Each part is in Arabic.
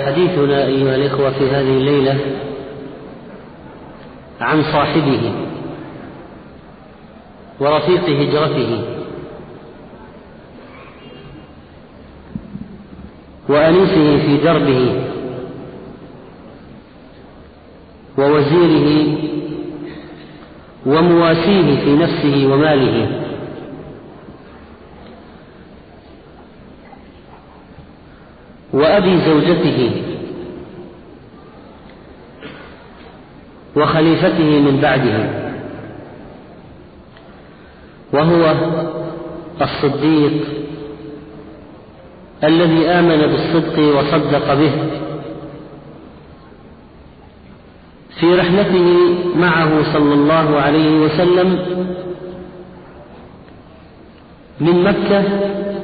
حديثنا أيها الإخوة في هذه الليلة عن صاحبه ورفيق هجرته. وأنيسه في دربه. ووزيره. ومواسيه في نفسه وماله. وأبي زوجته وخليفته من بعده وهو الصديق الذي آمن بالصدق وصدق به في رحلته معه صلى الله عليه وسلم من مكة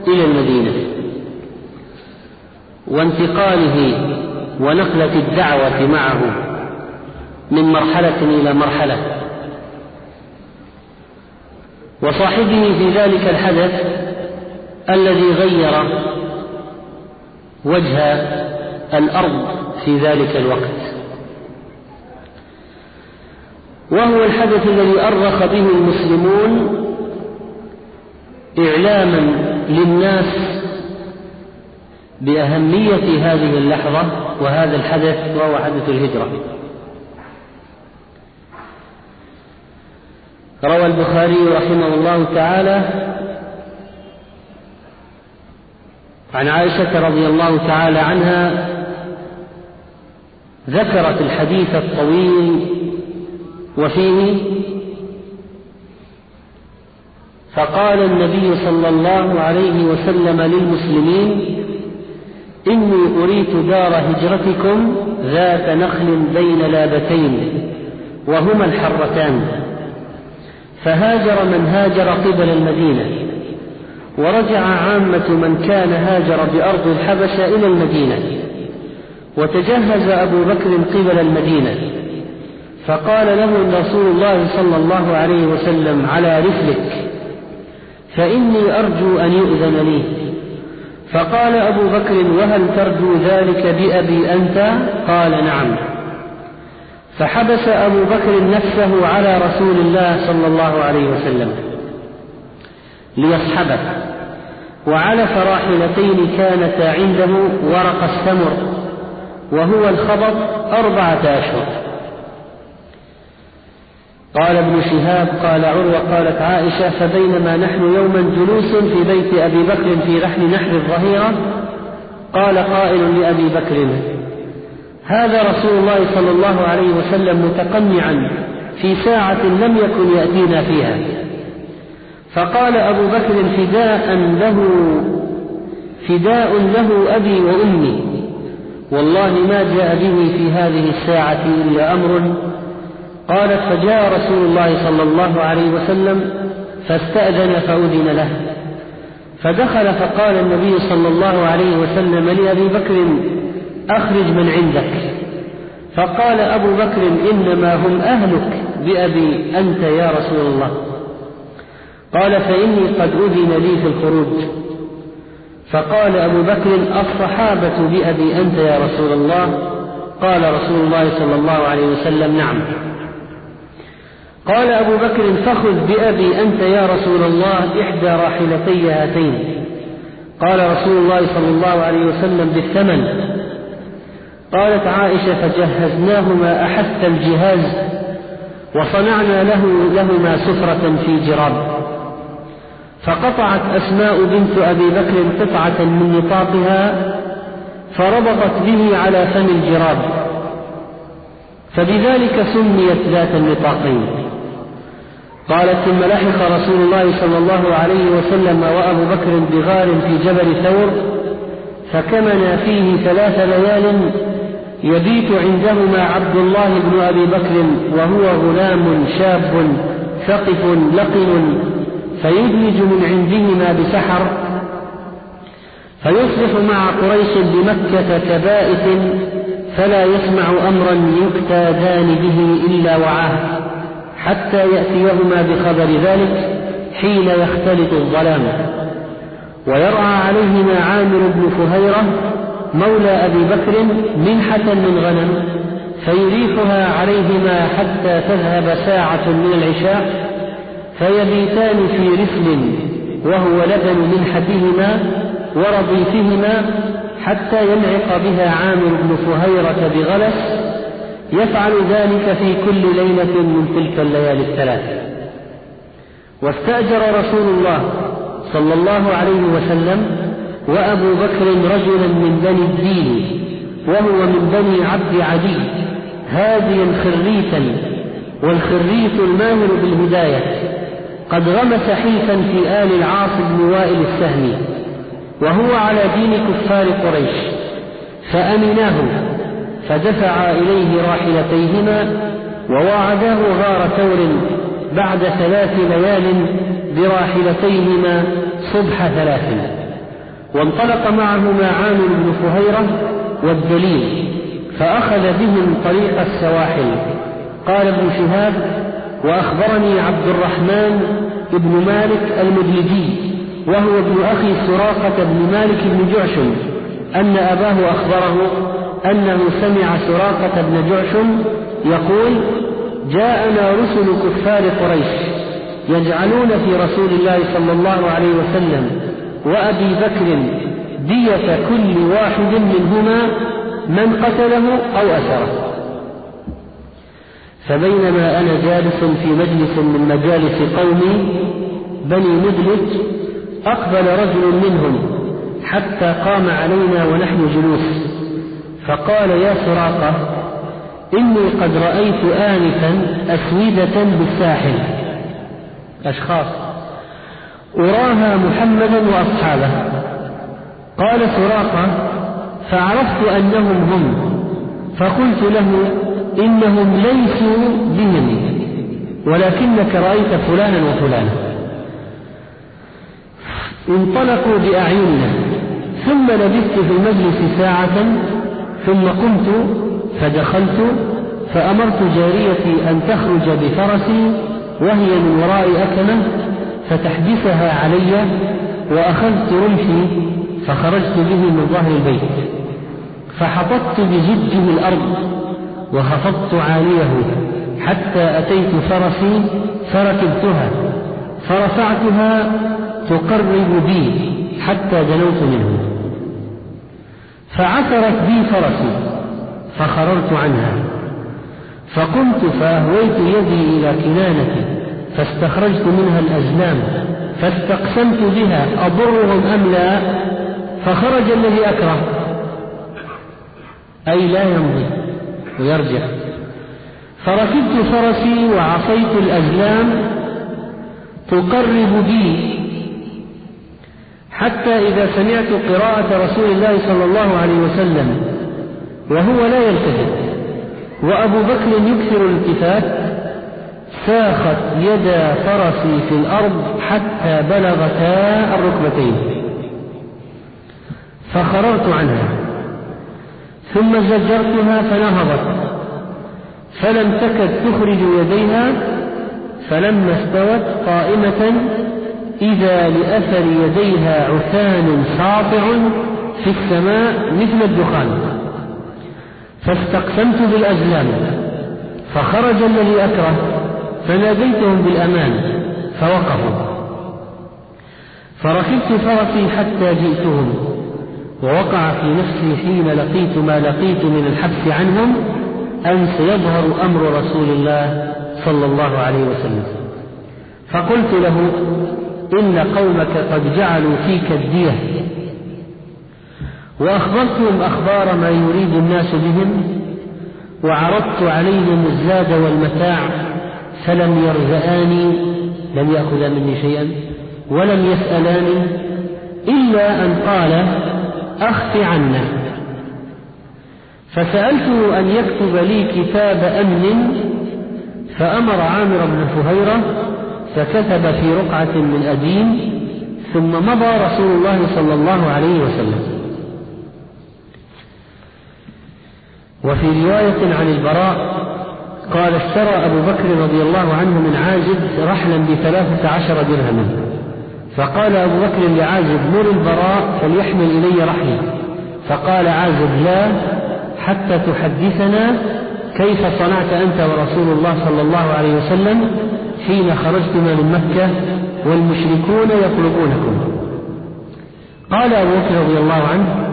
إلى المدينة. وانتقاله ونقلة الدعوة معه من مرحلة إلى مرحلة. وصاحبه في ذلك الحدث الذي غير وجه الأرض في ذلك الوقت. وهو الحدث الذي أرخ به المسلمون إعلاما للناس بأهمية هذه اللحظة وهذا الحدث وهو حدث الهجرة. روى البخاري رحمه الله تعالى عن عائشة رضي الله تعالى عنها ذكرت الحديث الطويل وفيه فقال النبي صلى الله عليه وسلم للمسلمين إني أريت دار هجرتكم ذات نخل بين لابتين وهما الحرتان. فهاجر من هاجر قبل المدينة ورجع عامة من كان هاجر بأرض الحبشة إلى المدينة وتجهز أبو بكر قبل المدينة. فقال له رسول الله صلى الله عليه وسلم على رفلك فإني أرجو أن يؤذن لي. فقال أبو بكر وهل ترجو ذلك بأبي أنت؟ قال نعم. فحبس أبو بكر نفسه على رسول الله صلى الله عليه وسلم ليصحبه وعلف راحلتين كانتا عنده ورق السمر وهو الخبط أربعة أشهر. قال ابن شهاب قال عروة قالت عائشة فبينما نحن يوما جلوس في بيت أبي بكر في رحل نحر الظهيرة قال قائل لأبي بكر هذا رسول الله صلى الله عليه وسلم متقنعا في ساعة لم يكن يأتينا فيها. فقال أبو بكر فداء له فداء له أبي وأمي والله ما جاء به في هذه الساعة إلا أمر قالت فجاء رسول الله صلى الله عليه وسلم فاستأذن فأذن له. فدخل فقال النبي صلى الله عليه وسلم لأبي بكر أخرج من عندك. فقال أبو بكر إنما هم أهلك بأبي أنت يا رسول الله. قال فإني قد أذن لي في الخروج. فقال أبو بكر الصحابة بأبي أنت يا رسول الله؟ قال رسول الله صلى الله عليه وسلم نعم. قال أبو بكر فخذ بأبي أنت يا رسول الله إحدى راحلتي هاتين. قال رسول الله صلى الله عليه وسلم بالثمن. قالت عائشة فجهزناهما أحث الجهاز وصنعنا له لهما سفرة في جراب. فقطعت أسماء بنت أبي بكر قطعة من نطاقها فربطت به على فم الجراب. فبذلك سميت ذات النطاقين. قالت ثم لحق رسول الله صلى الله عليه وسلم وأبو بكر بغار في جبل ثور فكمنا فيه ثلاث ليال يبيت عندهما عبد الله بن أبي بكر وهو غلام شاب ثقف لقن فيدمج من عندهما بسحر فيصبح مع قريش بمكة كبائت فلا يسمع أمرا يكتادان به إلا وعاه. حتى يأتيهما بخبر ذلك حين يختلط الظلام. ويرعى عليهما عامر بن فهيرة مولى أبي بكر منحة من غنم فيريحها عليهما حتى تذهب ساعة من العشاء فيبيتان في رفل وهو لبن منحتهما ورضيفهما حتى ينعق بها عامر بن فهيرة بغلس يفعل ذلك في كل ليلة من تلك الليالي الثلاث. واستأجر رسول الله صلى الله عليه وسلم وأبو بكر رجلا من بني الدين وهو من بني عبد عدي هاديا خريتا والخريت الماهر بالهداية قد غمس حيفا في آل العاص بن وائل السهمي وهو على دين كفار قريش فأمناه فدفع إليه راحلتيهما وواعداه غار ثور بعد ثلاث ليال براحلتيهما صبح ثلاث. وانطلق معهما عامر بن فهيرة والدليل فأخذ بهم طريق السواحل. قال ابن شهاب وأخبرني عبد الرحمن بن مالك المدلجي وهو ابن أخي سراقة بن مالك بن جعشم أن أباه أخبره أنه سمع سراقة بن جعشم يقول جاءنا رسل كفار قريش يجعلون في رسول الله صلى الله عليه وسلم وأبي بكر دية كل واحد منهما من قتله أو أسره. فبينما أنا جالس في مجلس من مجالس قومي بني مدلج أقبل رجل منهم حتى قام علينا ونحن جلوس. فقال يا سراقة إني قد رأيت آنفا أسودة بالساحل. أشخاص أراها محمدا وأصحابه. قال سراقة فعرفت أنهم هم فقلت له إنهم ليسوا بهم ولكنك رأيت فلانا وفلانا. انطلقوا بأعيننا ثم لبثت في المجلس ساعة ثم قمت فدخلت فأمرت جاريتي أن تخرج بفرسي وهي من وراء أكمة فتحدثها علي وأخذت رمحي فخرجت به من ظهر البيت. فحططت بجده الأرض وخفضت عاليه حتى أتيت فرسي فركبتها. فرفعتها تقرب بي حتى دنوت منه. فعثرت بي فرسي فخررت عنها. فقمت فأهويت يدي إلى كنانتي فاستخرجت منها الأزلام فاستقسمت بها أضرهم أم لا؟ فخرج الذي أكره. أي لا يمضي ويرجع. فركبت فرسي وعصيت الأزلام تقرب بي حتى إذا سمعت قراءة رسول الله صلى الله عليه وسلم وهو لا يلتفت وأبو بكر يكثر الالتفات ساخت يدا فرسي في الأرض حتى بلغتا الركبتين. فخررت عنها ثم زجرتها فنهضت فلم تكد تخرج يديها فلما استوت قائمة إذا لأثر يديها عثان ساطع في السماء مثل الدخان. فاستقسمت بالأزلام فخرج الذي أكره فناديتهم بالأمان فوقفوا. فركبت فرسي حتى جئتهم ووقع في نفسي حين لقيت ما لقيت من الحبس عنهم أن سيظهر أمر رسول الله صلى الله عليه وسلم. فقلت له إن قومك قد جعلوا فيك الدية. وأخبرتهم أخبار ما يريد الناس بهم وعرضت عليهم الزاد والمتاع فلم يرزآني لم يأخذا مني شيئا ولم يسألاني إلا أن قال أخف عنا. فسألته أن يكتب لي كتاب أمن فأمر عامر بن فهيرة فكتب في رقعة من أديم ثم مضى رسول الله صلى الله عليه وسلم. وفي رواية عن البراء قال اشترى أبو بكر رضي الله عنه من عازب رحلا بثلاثة عشر درهما. فقال أبو بكر لعازب مر البراء فليحمل إلي رحلي. فقال عازب لا حتى تحدثنا كيف صنعت أنت ورسول الله صلى الله عليه وسلم حين خرجتما من مكة والمشركون يطلبونكم؟ قال أبو بكر رضي الله عنه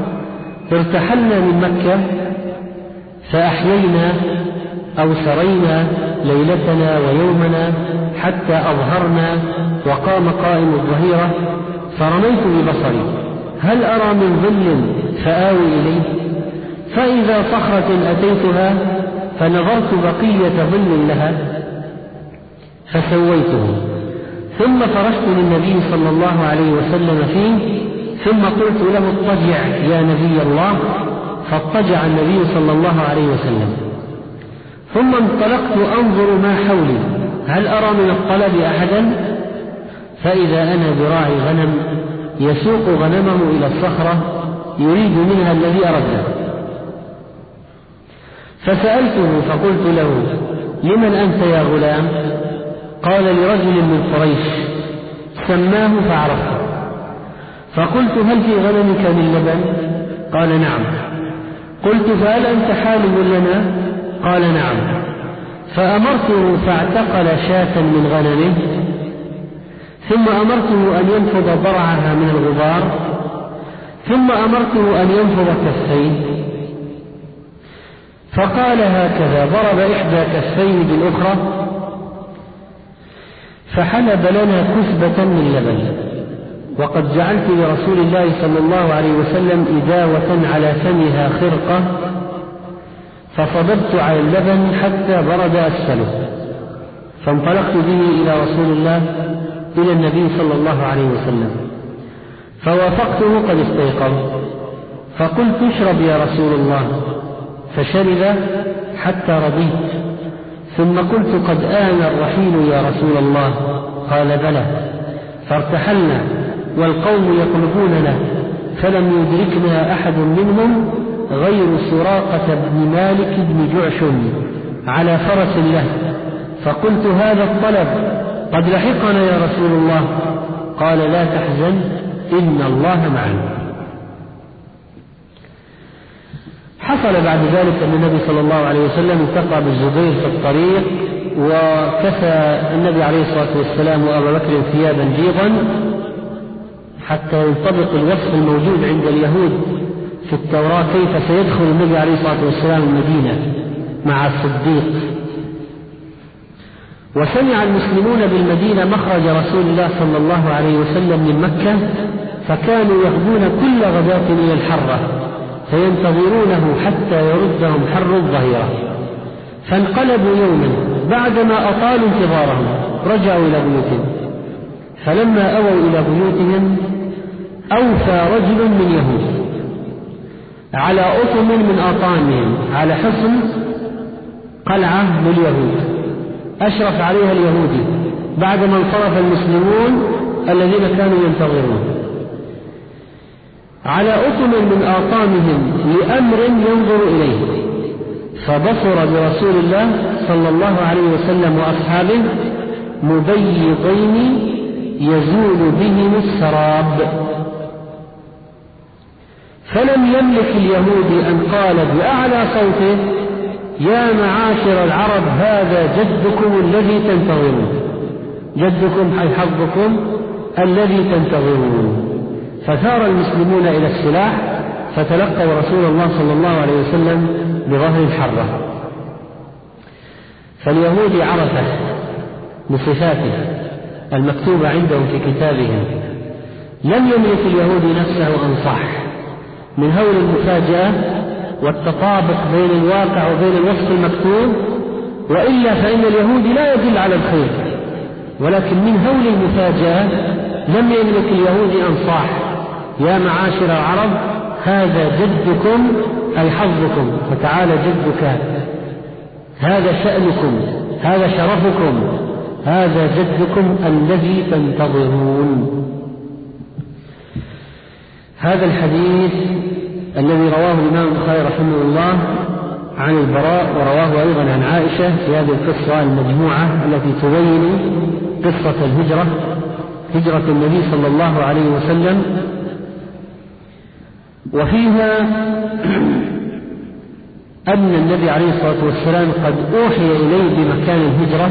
ارتحلنا من مكة فأحيينا أو سرينا ليلتنا ويومنا حتى أظهرنا وقام قائم الظهيرة فرميت ببصري هل أرى من ظل فآوي إليه؟ فإذا صخرة أتيتها فنظرت بقية ظل لها فسويته. ثم فرشت للنبي صلى الله عليه وسلم فيه ثم قلت له اضطجع يا نبي الله فاضطجع النبي صلى الله عليه وسلم. ثم انطلقت أنظر ما حولي هل أرى من الطلب أحدا؟ فإذا أنا براعي غنم يسوق غنمه إلى الصخرة يريد منها الذي اردنا فسألته فقلت له لمن أنت يا غلام؟ قال لرجل من قريش سماه فعرفته. فقلت هل في غنمك من لبن؟ قال نعم. قلت فهل أنت حالم لنا؟ قال نعم. فأمرته فاعتقل شاة من غنمه ثم أمرته أن ينفض ضرعها من الغبار ثم أمرته أن ينفض كفيه فقال هكذا ضرب إحدى كفيه بالأخرى فحلب لنا كثبة من لبن. وقد جعلت لرسول الله صلى الله عليه وسلم إداوة على فمها خرقة فصببت على اللبن حتى برد أسفله. فانطلقت به إلى رسول الله إلى النبي صلى الله عليه وسلم. فوافقته قد استيقظ. فقلت اشرب يا رسول الله. فشرب حتى رضيت. ثم قلت قد آن الرحيل يا رسول الله. قال بلى. فارتحلنا والقوم يطلبوننا فلم يدركنا أحد منهم غير سراقة بن مالك بن جعشم على فرس له. فقلت هذا الطلب قد لحقنا يا رسول الله. قال لا تحزن إن الله معنا. حصل بعد ذلك أن النبي صلى الله عليه وسلم التقى بالزبير في الطريق وكسى النبي عليه الصلاة والسلام وأبا بكر ثيابا جيضا حتى ينطبق الوصف الموجود عند اليهود في التوراة كيف سيدخل النبي عليه الصلاة والسلام المدينة مع الصديق. وسمع المسلمون بالمدينة مخرج رسول الله صلى الله عليه وسلم من مكة فكانوا يغدون كل غداة إلى الحرة. فينتظرونه حتى يردهم حر الظهيرة. فانقلبوا يوما بعدما أطالوا انتظارهم رجعوا إلى بيوتهم. فلما أووا إلى بيوتهم أوفى رجل من يهود على أطم من أطامهم على حصن قلعة لليهود. أشرف عليها اليهودي بعدما انصرف المسلمون الذين كانوا ينتظرون. على أطم من آطامهم لأمر ينظر إليه. فبصر برسول الله صلى الله عليه وسلم وأصحابه مبيضين يزول بهم السراب. فلم يملك اليهودي أن قال بأعلى صوته يا معاشر العرب هذا جدكم الذي تنتظرون. جدكم أي حظكم الذي تنتظرون. فثار المسلمون إلى السلاح فتلقوا رسول الله صلى الله عليه وسلم بظهر حرة فاليهودي عرفة بصفاته المكتوبة عندهم في كتابهم لم يملك اليهودي نفسه أن صح من هول المفاجأة والتطابق بين الواقع وبين الوصف المكتوب وإلا فإن اليهودي لا يدل على الخير. ولكن من هول المفاجأة لم يملك اليهودي أن صاح يا معاشر العرب هذا جدكم أي حظكم. فتعالى جدك هذا شأنكم هذا شرفكم هذا جدكم الذي تنتظرون. هذا الحديث الذي رواه الإمام البخاري رحمه الله عن البراء ورواه أيضا عن عائشة في هذه القصة المجموعة التي تبين قصة الهجرة هجرة النبي صلى الله عليه وسلم وفيها أن النبي عليه الصلاة والسلام قد أوحي إليه بمكان الهجرة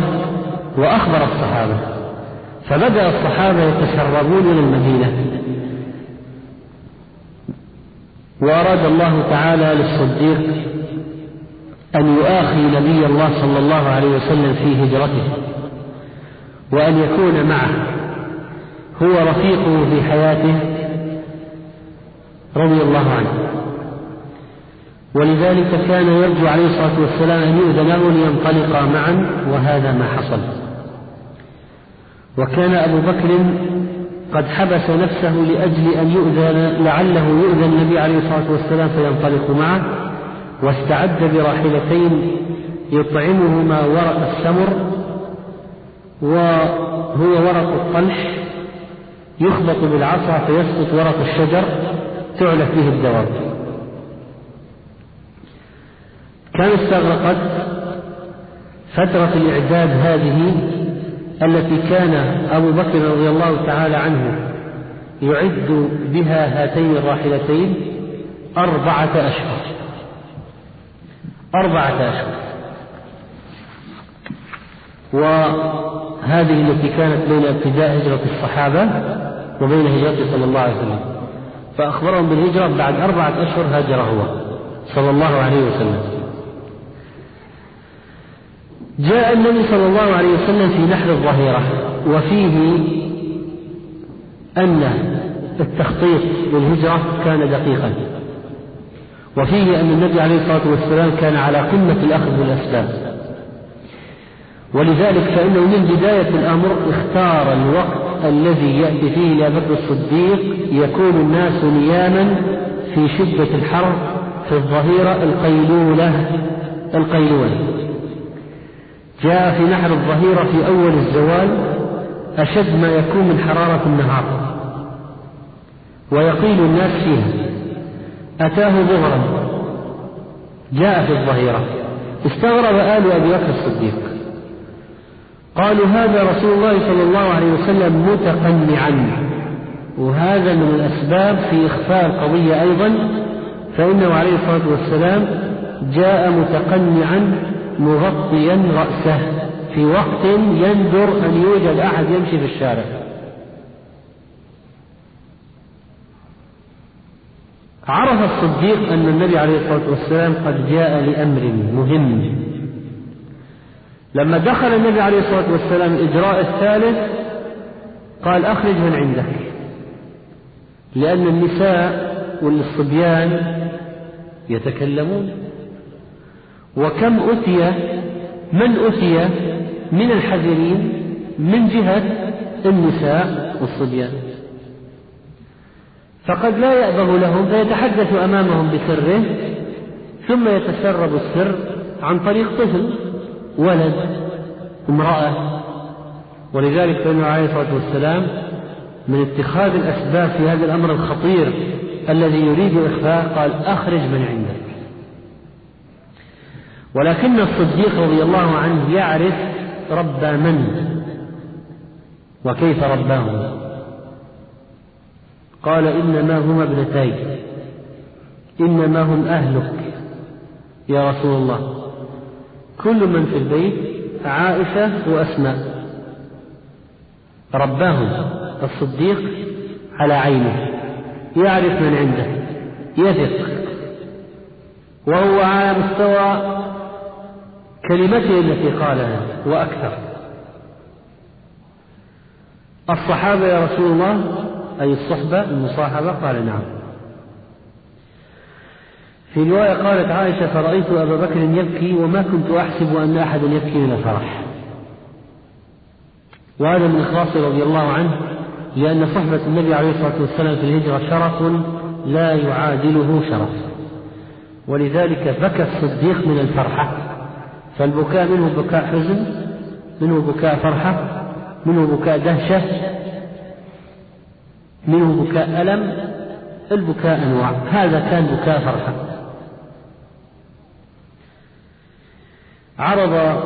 وأخبر الصحابة فبدأ الصحابة يتسربون إلى المدينة. وأراد الله تعالى للصديق أن يؤاخي نبي الله صلى الله عليه وسلم في هجرته وأن يكون معه. هو رفيقه في حياته رضي الله عنه. ولذلك كان يرجو عليه الصلاة والسلام أن يؤذن له لينطلقا معا وهذا ما حصل. وكان أبو بكر قد حبس نفسه لأجل أن يؤذن لعله يؤذن النبي عليه الصلاة والسلام فينطلق معه واستعد براحلتين يطعمهما ورق السمر وهو ورق الطلح يخبط بالعصا فيسقط ورق الشجر تعلف به الدواب كان استغرقت فترة الإعداد هذه التي كان أبو بكر رضي الله تعالى عنه يعد بها هاتين الراحلتين أربعة أشهر. أربعة أشهر. وهذه التي كانت بين ابتداء هجرة الصحابة وبين هجرته صلى الله عليه وسلم. فأخبرهم بالهجرة بعد أربعة أشهر هاجر هو صلى الله عليه وسلم. جاء النبي صلى الله عليه وسلم في نحر الظهيرة وفيه أن التخطيط للهجرة كان دقيقا. وفيه أن النبي عليه الصلاة والسلام كان على قمة الأخذ بالأسباب ولذلك فإنه من بداية الأمر اختار الوقت الذي يأتي فيه لأبي بكر الصديق يكون الناس نياما في شدة الحر في الظهيرة القيلولة القيلولة. جاء في نحر الظهيرة في أول الزوال أشد ما يكون من حرارة النهار. ويقيل الناس فيها أتاه ظهرا جاء في الظهيرة. استغرب آل أبي بكر الصديق. قالوا هذا رسول الله صلى الله عليه وسلم متقنعا. وهذا من الأسباب في إخفاء القضية أيضا فإنه عليه الصلاة والسلام جاء متقنعا مغطيا رأسه في وقت يندر أن يوجد أحد يمشي في الشارع. عرف الصديق أن النبي عليه الصلاة والسلام قد جاء لأمر مهم. لما دخل النبي عليه الصلاة والسلام الإجراء الثالث قال أخرج من عندك. لأن النساء والصبيان يتكلمون. وكم أتي من أتي من الحذرين من جهة النساء والصبيان. فقد لا يأبه لهم فيتحدث أمامهم بسره ثم يتسرب السر عن طريق طفل. ولد امرأة. ولذلك فإنه عليه الصلاة والسلام من اتخاذ الأسباب في هذا الأمر الخطير الذي يريد إخفاء قال أخرج من عندك. ولكن الصديق رضي الله عنه يعرف ربى من وكيف رباه قال إنما هما ابنتي إنما هم أهلك يا رسول الله. كل من في البيت عائشة وأسماء. رباهم الصديق على عينه يعرف من عنده يثق. وهو على مستوى كلمته التي قالها وأكثر. الصحابة يا رسول الله أي الصحبة المصاحبة؟ قال نعم. في رواية قالت عائشة فرأيت أبا بكر يبكي وما كنت أحسب أن أحدا يبكي من الفرح. وهذا من إخلاصه رضي الله عنه لأن صحبة النبي عليه الصلاة والسلام في الهجرة شرف لا يعادله شرف. ولذلك بكى الصديق من الفرحة فالبكاء منه بكاء حزن منه بكاء فرحة منه بكاء دهشة منه بكاء ألم البكاء أنواع. هذا كان بكاء فرحة. عرض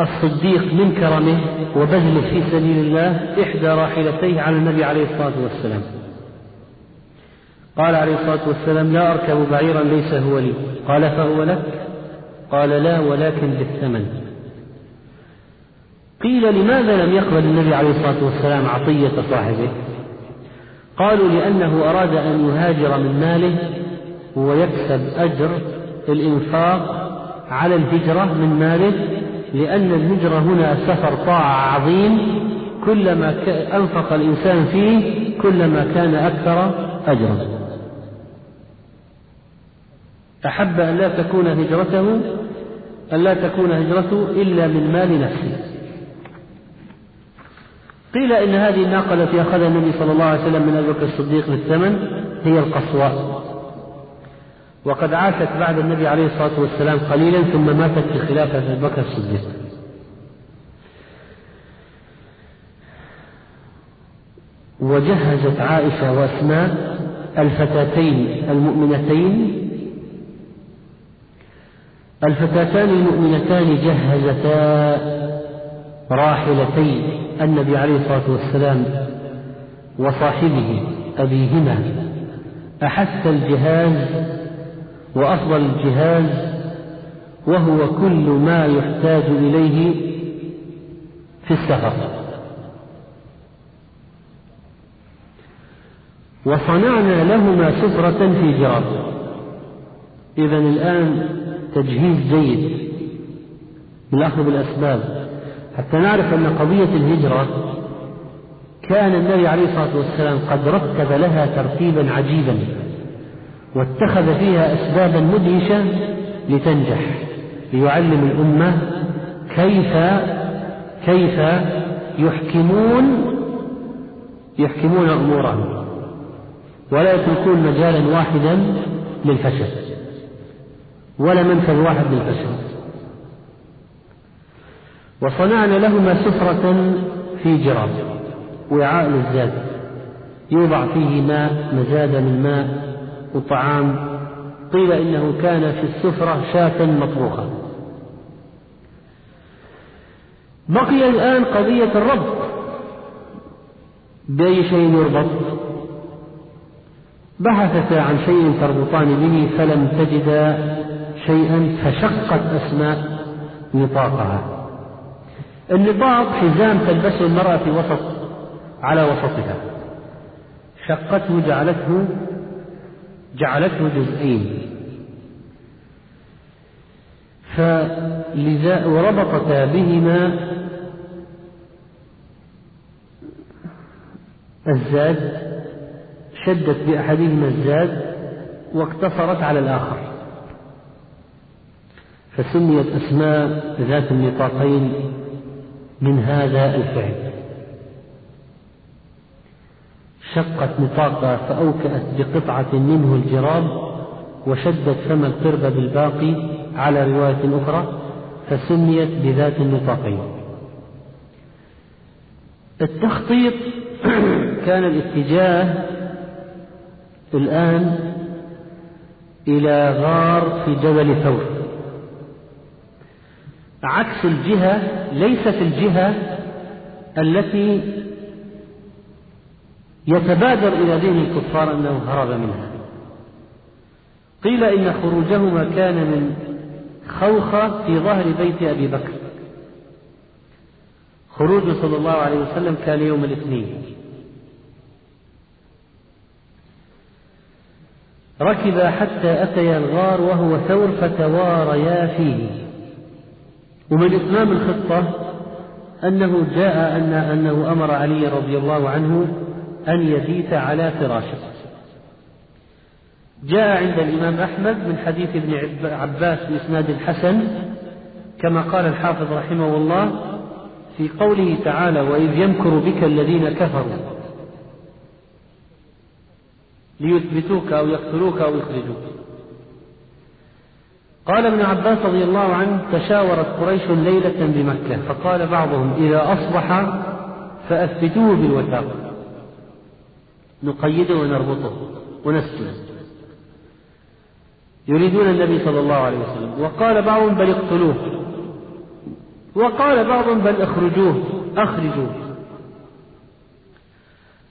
الصديق من كرمه وبذله في سبيل الله إحدى راحلتيه على النبي عليه الصلاة والسلام. قال عليه الصلاة والسلام لا أركب بعيرا ليس هو لي. قال فهو لك؟ قال لا ولكن بالثمن. قيل لماذا لم يقبل النبي عليه الصلاة والسلام عطية صاحبه؟ قالوا لأنه أراد أن يهاجر من ماله ويكسب أجر الإنفاق على الهجرة من ماله لأن الهجرة هنا سفر طاعة عظيم كلما أنفق الإنسان فيه كلما كان أكثر أجرا. أحب أن لا تكون هجرته أن لا تكون هجرته إلا من مال نفسه قيل إن هذه الناقة التي أخذها النبي صلى الله عليه وسلم من أبي بكر الصديق بالثمن هي القصواء وقد عاشت بعد النبي عليه الصلاة والسلام قليلا ثم ماتت في خلافة أبي بكر الصديق. وجهزت عائشة وأسماء الفتاتين المؤمنتين. الفتاتان المؤمنتان جهزتا راحلتي النبي عليه الصلاة والسلام وصاحبه أبيهما. أحث الجهاز وأفضل الجهاز وهو كل ما يحتاج إليه في السفر. وصنعنا لهما سفرة في جراب إذا الآن تجهيز جيد بالأخذ بالأسباب حتى نعرف أن قضية الهجرة كان النبي عليه الصلاة والسلام قد رتب لها ترتيبا عجيبا. واتخذ فيها أسبابا مدهشة لتنجح ليعلم الأمة كيف كيف يحكمون يحكمون أمورهم. ولا يتركون مجالا واحدا للفشل ولا منفذ واحد للفشل وصنعنا لهما سفرة في جراب وعاء للزاد يوضع فيه ماء مزاد من ماء وطعام قيل إنه كان في السفرة شاة مطبوخة. بقي الآن قضية الربط بأي شيء يربط؟ بحثتا عن شيء تربطان به فلم تجدا شيئا فشقت أسماء نطاقها. النطاق حزام تلبسه المرأة في وسط على وسطها. شقته جعلته جعلته جزئين. فلذا وربطتا بهما الزاد شدت بأحدهما الزاد واقتصرت على الآخر. فسميت أسماء ذات النطاقين من هذا الفعل. شقت نطاقها فأوكأت بقطعة منه الجراب وشدت فم القربة بالباقي على رواية أخرى فسميت بذات النطاقين التخطيط كان الاتجاه الآن إلى غار في جبل ثور. عكس الجهة ليست الجهة التي يتبادر إلى ذهن الكفار أنه هرب منها. قيل إن خروجهما كان من خوخة في ظهر بيت أبي بكر. خروجه صلى الله عليه وسلم كان يوم الاثنين. ركبا حتى أتيا الغار وهو ثور فتواريا فيه. ومن إتمام الخطة أنه جاء أن أنه أمر علي رضي الله عنه أن يبيت على فراشه. جاء عند الإمام أحمد من حديث ابن عباس بإسناد حسن كما قال الحافظ رحمه الله في قوله تعالى وإذ يمكر بك الذين كفروا ليثبتوك أو يقتلوك أو يخرجوك. قال ابن عباس رضي الله عنه تشاورت قريش ليلة بمكة. فقال بعضهم إذا أصبح فأثبتوه بالوثاق. نقيده ونربطه ونسجنه يريدون النبي صلى الله عليه وسلم. وقال بعضهم بل اقتلوه. وقال بعضهم بل اخرجوه أخرجوه.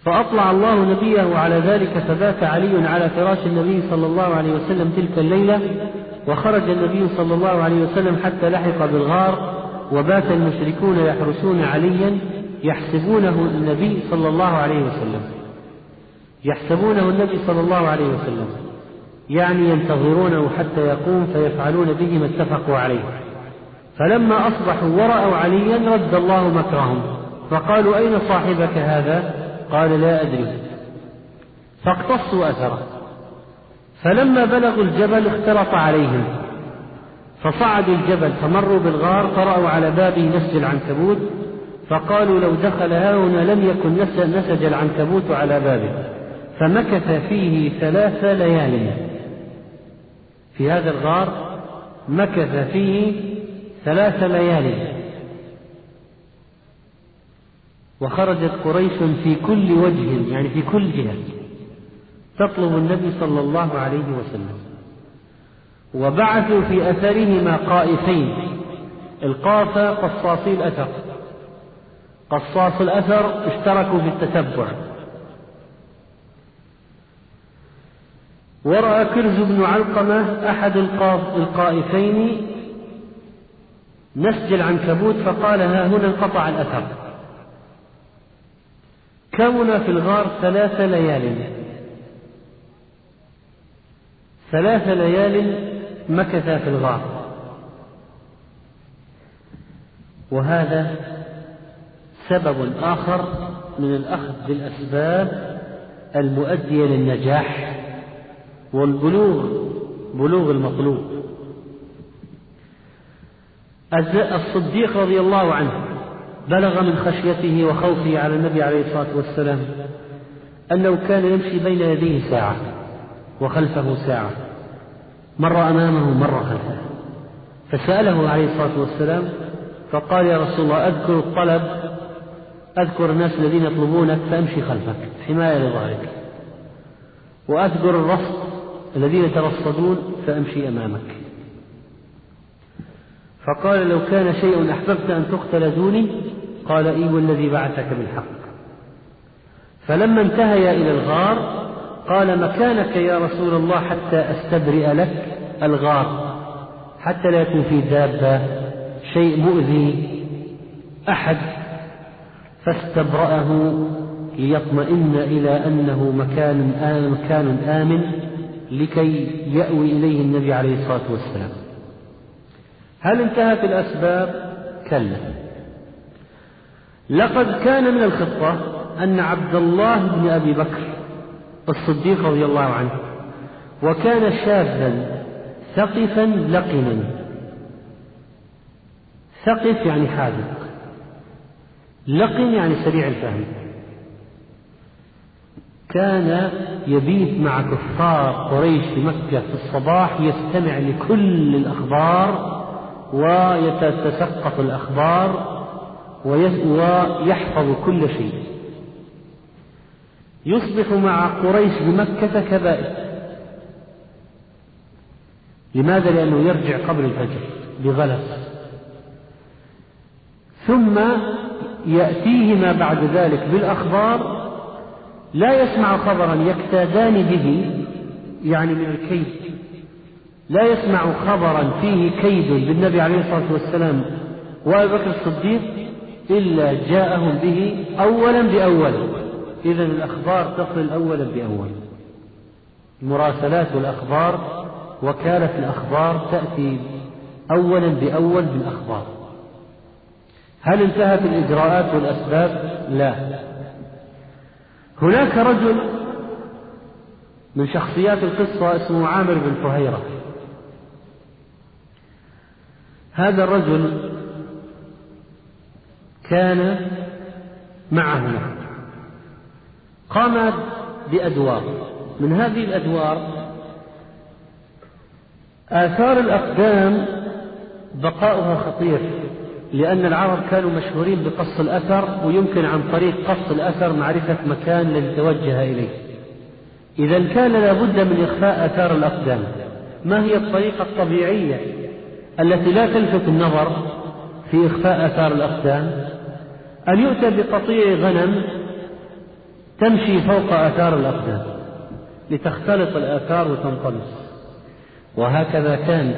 فأطلع الله نبيه على ذلك فبات علي على فراش النبي صلى الله عليه وسلم تلك الليلة وخرج النبي صلى الله عليه وسلم حتى لحق بالغار وبات المشركون يحرسون عليا يحسبونه النبي صلى الله عليه وسلم. يحسبونه النبي صلى الله عليه وسلم يعني ينتظرونه حتى يقوم فيفعلون به ما اتفقوا عليه. فلما أصبحوا ورأوا عليا رد الله مكرهم فقالوا أين صاحبك هذا؟ قال لا أدري. فاقتصوا أثره. فلما بلغوا الجبل اختلط عليهم. فصعدوا الجبل فمروا بالغار فرأوا على بابه نسج العنكبوت فقالوا لو دخل هنا لم يكن نسج العنكبوت على بابه. فمكث فيه ثلاث ليال. في هذا الغار مكث فيه ثلاث ليال. وخرجت قريش في كل وجه يعني في كل جهة. تطلب النبي صلى الله عليه وسلم. وبعثوا في أثرهما قائفين. القاف قصاصي الأثر. قصاص الأثر اشتركوا في التتبع. ورأى كرز بن علقمة أحد القائفين نسج العنكبوت فقال ها هنا انقطع الأثر. كون في الغار ثلاث ليال. ثلاث ليال مكث في الغار. وهذا سبب آخر من الأخذ بالأسباب المؤدية للنجاح. والبلوغ بلوغ المطلوب الصديق رضي الله عنه بلغ من خشيته وخوفه على النبي عليه الصلاة والسلام أنه كان يمشي بين يديه ساعة وخلفه ساعة. مرة أمامه مرة خلفه. فسأله عليه الصلاة والسلام فقال يا رسول الله أذكر الطلب أذكر الناس الذين يطلبونك فأمشي خلفك حماية لظهرك. وأذكر الرصد الذين يترصدون فأمشي أمامك. فقال لو كان شيء أحببت أن تقتل دوني قال إي والذي بعثك بالحق. فلما انتهيا إلى الغار قال مكانك يا رسول الله حتى أستبرئ لك الغار حتى لا يكون في دابة شيء مؤذي أحد. فاستبرأه ليطمئن إلى أنه مكان آمن, مكان آمن. لكي يأوي إليه النبي عليه الصلاة والسلام. هل انتهت الأسباب؟ كلا. لقد كان من الخطة أن عبد الله بن أبي بكر الصديق رضي الله عنه وكان شابا ثقفا لقنا. ثقف يعني حاذق. لقن يعني سريع الفهم. كان يبيت مع كفار قريش في مكة في الصباح يستمع لكل الأخبار ويتسقط الأخبار ويحفظ كل شيء. يصبح مع قريش بمكة كبائر. لماذا؟ لأنه يرجع قبل الفجر بغلس. ثم يأتيه ما بعد ذلك بالأخبار لا يسمع خبرا يكتادان به يعني من الكيد. لا يسمع خبرا فيه كيد بالنبي عليه الصلاة والسلام وأبي بكر الصديق إلا جاءهم به أولا بأول إذا الأخبار تصل أولا بأول. المراسلات والأخبار وكالة الأخبار تأتي أولا بأول بالأخبار. هل انتهت الإجراءات والأسباب؟ لا. هناك رجل من شخصيات القصة اسمه عامر بن فهيرة. هذا الرجل كان معه. قام بأدوار. من هذه الأدوار آثار الأقدام بقاؤها خطير. لأن العرب كانوا مشهورين بقص الأثر ويمكن عن طريق قص الأثر معرفة مكان الذي توجه إليه. إذا كان لابد من إخفاء آثار الأقدام. ما هي الطريقة الطبيعية التي لا تلفت النظر في إخفاء آثار الأقدام؟ أن يؤتى بقطيع غنم تمشي فوق آثار الأقدام لتختلط الآثار وتنطمس وهكذا كان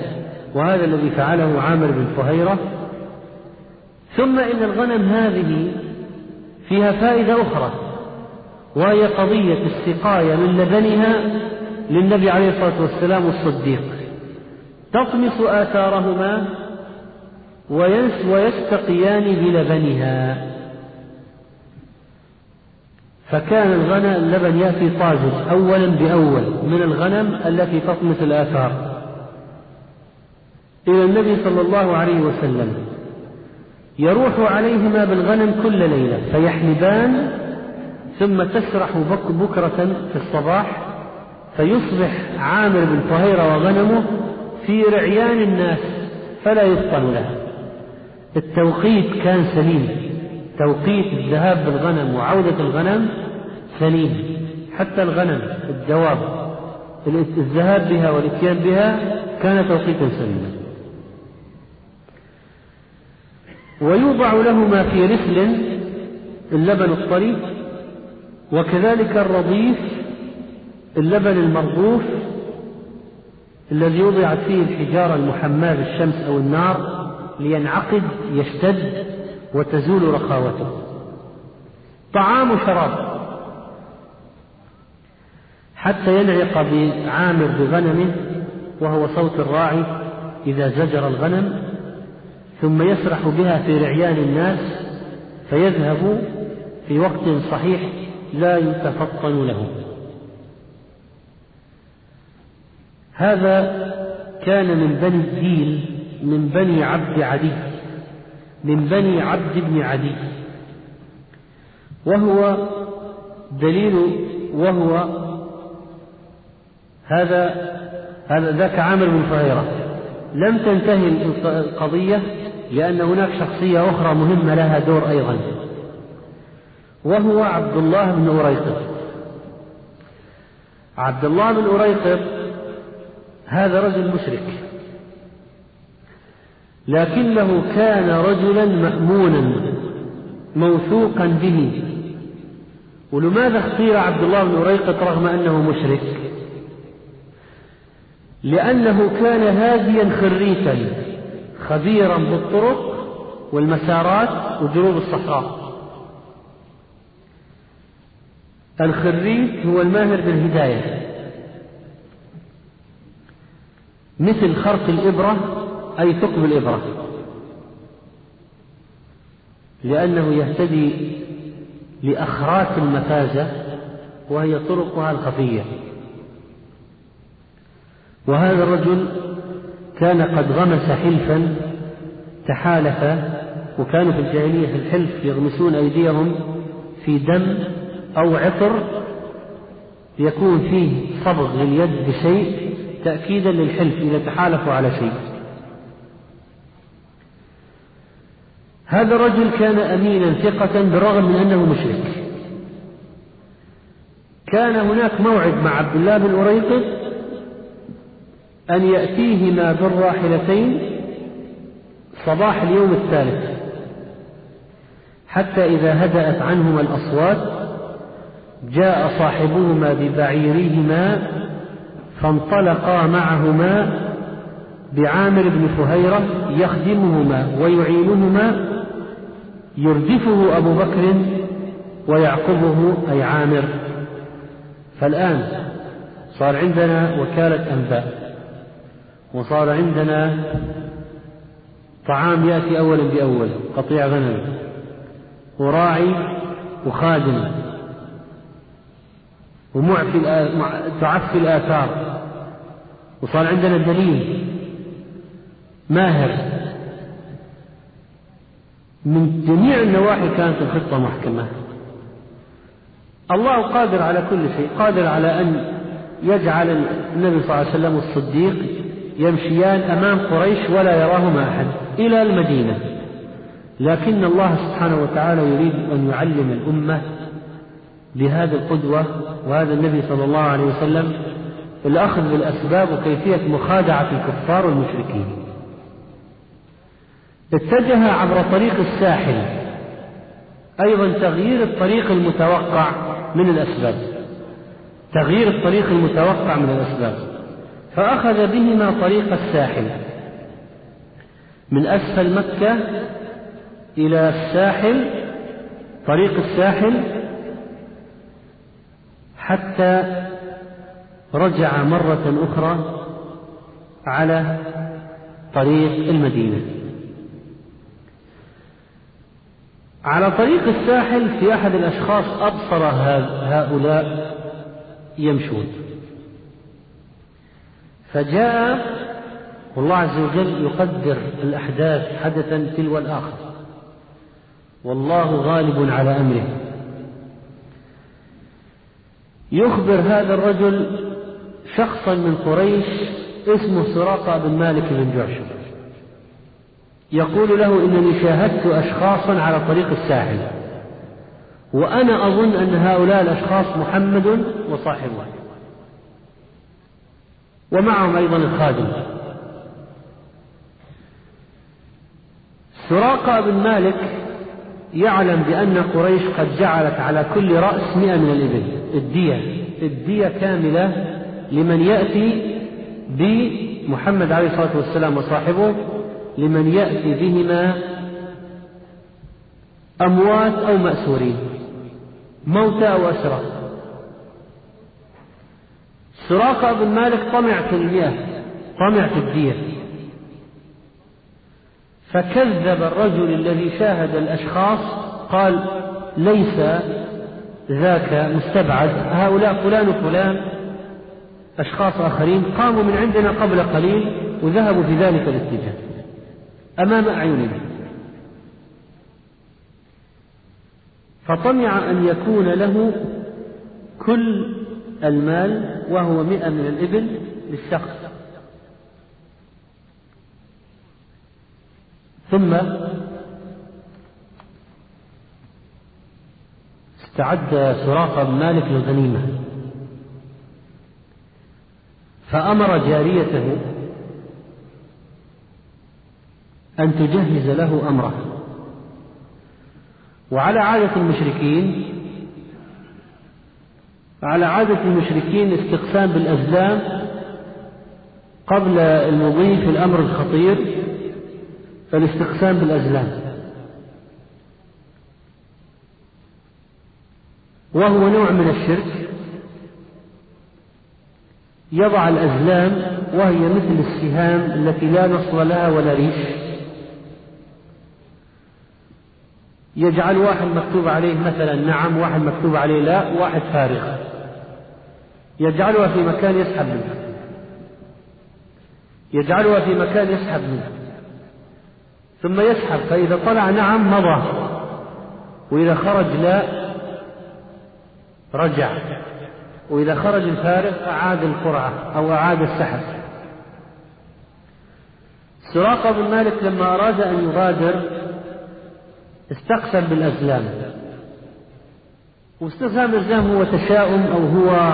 وهذا الذي فعله عامر بن فهيرة ثم إن الغنم هذه فيها فائدة أخرى وهي قضية السقاية من لبنها للنبي عليه الصلاة والسلام الصديق. تطمس آثارهما ويستقيان بلبنها. فكان الغنم اللبن يأتي طازج أولا بأول من الغنم التي تطمس الآثار. إلى النبي صلى الله عليه وسلم. يروح عليهما بالغنم كل ليلة فيحلبان ثم تسرح بكرة في الصباح فيصبح عامر بن طهيرة وغنمه في رعيان الناس فلا يفطن له التوقيت كان سليم. توقيت الذهاب بالغنم وعودة الغنم سليم. حتى الغنم الدواب الذهاب بها والاتيان بها كان توقيتا سليما. ويوضع لهما في رسل اللبن الطري وكذلك الرضيف اللبن المرضوف الذي وضعت فيه الحجارة المحماة بالشمس أو النار لينعقد يشتد وتزول رخاوته. طعام وشراب حتى ينعق بعامر بغنمه وهو صوت الراعي إذا زجر الغنم ثم يسرح بها في رعيان الناس فيذهب في وقت صحيح لا يتفطن له. هذا كان من بني الديل من بني عبد عدي من بني عبد بن عدي. وهو دليل وهو هذا هذا ذاك عامر بن فهيرة. لم تنتهي القضية لأن هناك شخصية أخرى مهمة لها دور أيضا وهو عبد الله بن أريقط عبد الله بن أريقط هذا رجل مشرك لكنه كان رجلا مأمونا موثوقا به. ولماذا اختير عبد الله بن أريقط رغم أنه مشرك؟ لأنه كان هاديا خريفا. خبيرا بالطرق والمسارات ودروب الصحراء. الخريف هو الماهر بالهداية. مثل خرق الإبرة أي ثقب الإبرة. لأنه يهتدي لأخراس المفازة وهي طرقها الخفية. وهذا الرجل كان قد غمس حلفا تحالف وكانوا في الجاهلية في الحلف يغمسون أيديهم في دم أو عطر يكون فيه صبغ لليد بشيء تأكيدا للحلف إذا تحالفوا على شيء. هذا الرجل كان أمينا ثقة بالرغم من أنه مشرك. كان هناك موعد مع عبد الله بن أريقط أن يأتيهما بالراحلتين صباح اليوم الثالث حتى إذا هدأت عنهما الأصوات جاء صاحبهما ببعيرهما فانطلقا معهما بعامر بن فهيرة يخدمهما ويعينهما يردفه أبو بكر ويعقبه أي عامر. فالآن صار عندنا وكالة أنباء. وصار عندنا طعام يأتي أولا بأول قطيع غنم وراعي وخادم ومعفي تعفي الآثار وصار عندنا دليل ماهر. من جميع النواحي كانت الخطة محكمة. الله قادر على كل شيء قادر على أن يجعل النبي صلى الله عليه وسلم الصديق يمشيان أمام قريش ولا يراهما أحد إلى المدينة. لكن الله سبحانه وتعالى يريد أن يعلم الأمة بهذه القدوة وهذا النبي صلى الله عليه وسلم الأخذ بالأسباب وكيفية مخادعة الكفار والمشركين. اتجه عبر طريق الساحل أيضا تغيير الطريق المتوقع من الأسباب. تغيير الطريق المتوقع من الأسباب. فأخذ بهما طريق الساحل. من أسفل مكة إلى الساحل طريق الساحل حتى رجع مرة أخرى على طريق المدينة. على طريق الساحل في أحد الأشخاص أبصر هؤلاء يمشون. فجاء والله عز وجل يقدر الأحداث حدثا تلو الآخر. والله غالب على أمره. يخبر هذا الرجل شخصا من قريش اسمه سراقة بن مالك بن جعشم يقول له إنني شاهدت أشخاصا على طريق الساحل وأنا أظن أن هؤلاء الأشخاص محمد وصاحبه ومعهم أيضا الخادم. سراقة بن مالك يعلم بأن قريش قد جعلت على كل رأس مئة من الإبل الدية الدية كاملة لمن يأتي بمحمد عليه الصلاة والسلام وصاحبه لمن يأتي بهما أموات أو مأسورين موتى أو أسرى سراقة بن مالك طمع في المئة طمع في الدية. فكذب الرجل الذي شاهد الأشخاص قال ليس ذاك مستبعد هؤلاء فلان وفلان أشخاص آخرين قاموا من عندنا قبل قليل وذهبوا في ذلك الاتجاه. أمام أعيننا. فطمع أن يكون له كل المال وهو مئة من الإبل للشخص. ثم استعد سراقة مالك للغنيمة فأمر جاريته أن تجهز له أمره. وعلى عادة المشركين على عادة المشركين استقسام بالأزلام قبل المضي في الأمر الخطير فالاستقسام بالأزلام. وهو نوع من الشرك يضع الأزلام وهي مثل السهام التي لا نصل لها ولا ريش. يجعل واحد مكتوب عليه مثلا نعم واحد مكتوب عليه لا واحد فارغ. يجعلها في مكان يسحب منه يجعلها في مكان يسحب منه ثم يسحب فإذا طلع نعم مضى. وإذا خرج لا رجع. وإذا خرج الفارغ أعاد القرعة أو أعاد السحب. سراقة بن مالك لما أراد أن يغادر استقسم بالأزلام. واستقسام الأزلام هو تشاؤم أو هو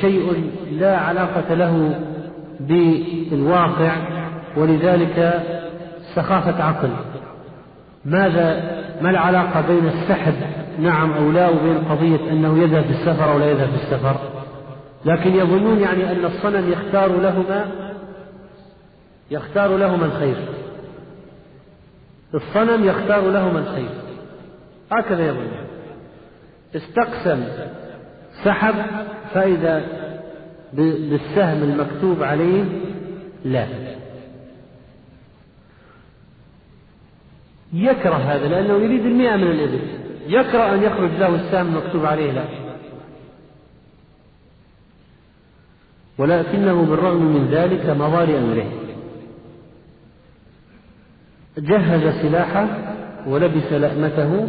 شيء لا علاقة له بالواقع ولذلك سخافة عقل. ماذا ما العلاقة بين السحب نعم أو لا وبين قضية أنه يذهب في السفر أو لا يذهب في السفر لكن يظنون يعني أن الصنم يختار لهما يختار لهما الخير. الصنم يختار لهما الخير. هكذا يظن استقسم. سحب فإذا بالسهم المكتوب عليه لا. يكره هذا لأنه يريد المئة من الإبل. يكره أن يخرج له السهم المكتوب عليه لا. ولكنه بالرغم من ذلك مضى لأمره. جهز سلاحه ولبس لأمته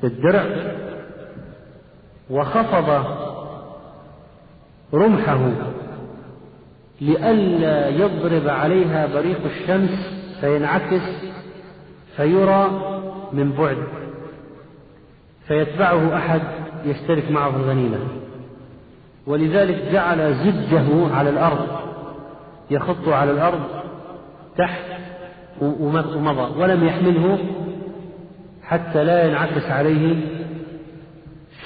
في الدرع وخفض رمحه لئلا يضرب عليها بريق الشمس فينعكس فيرى من بعد فيتبعه أحد يشترك معه في الغنيمة ولذلك جعل زجه على الأرض يخط على الأرض تحت ومضى ولم يحمله حتى لا ينعكس عليه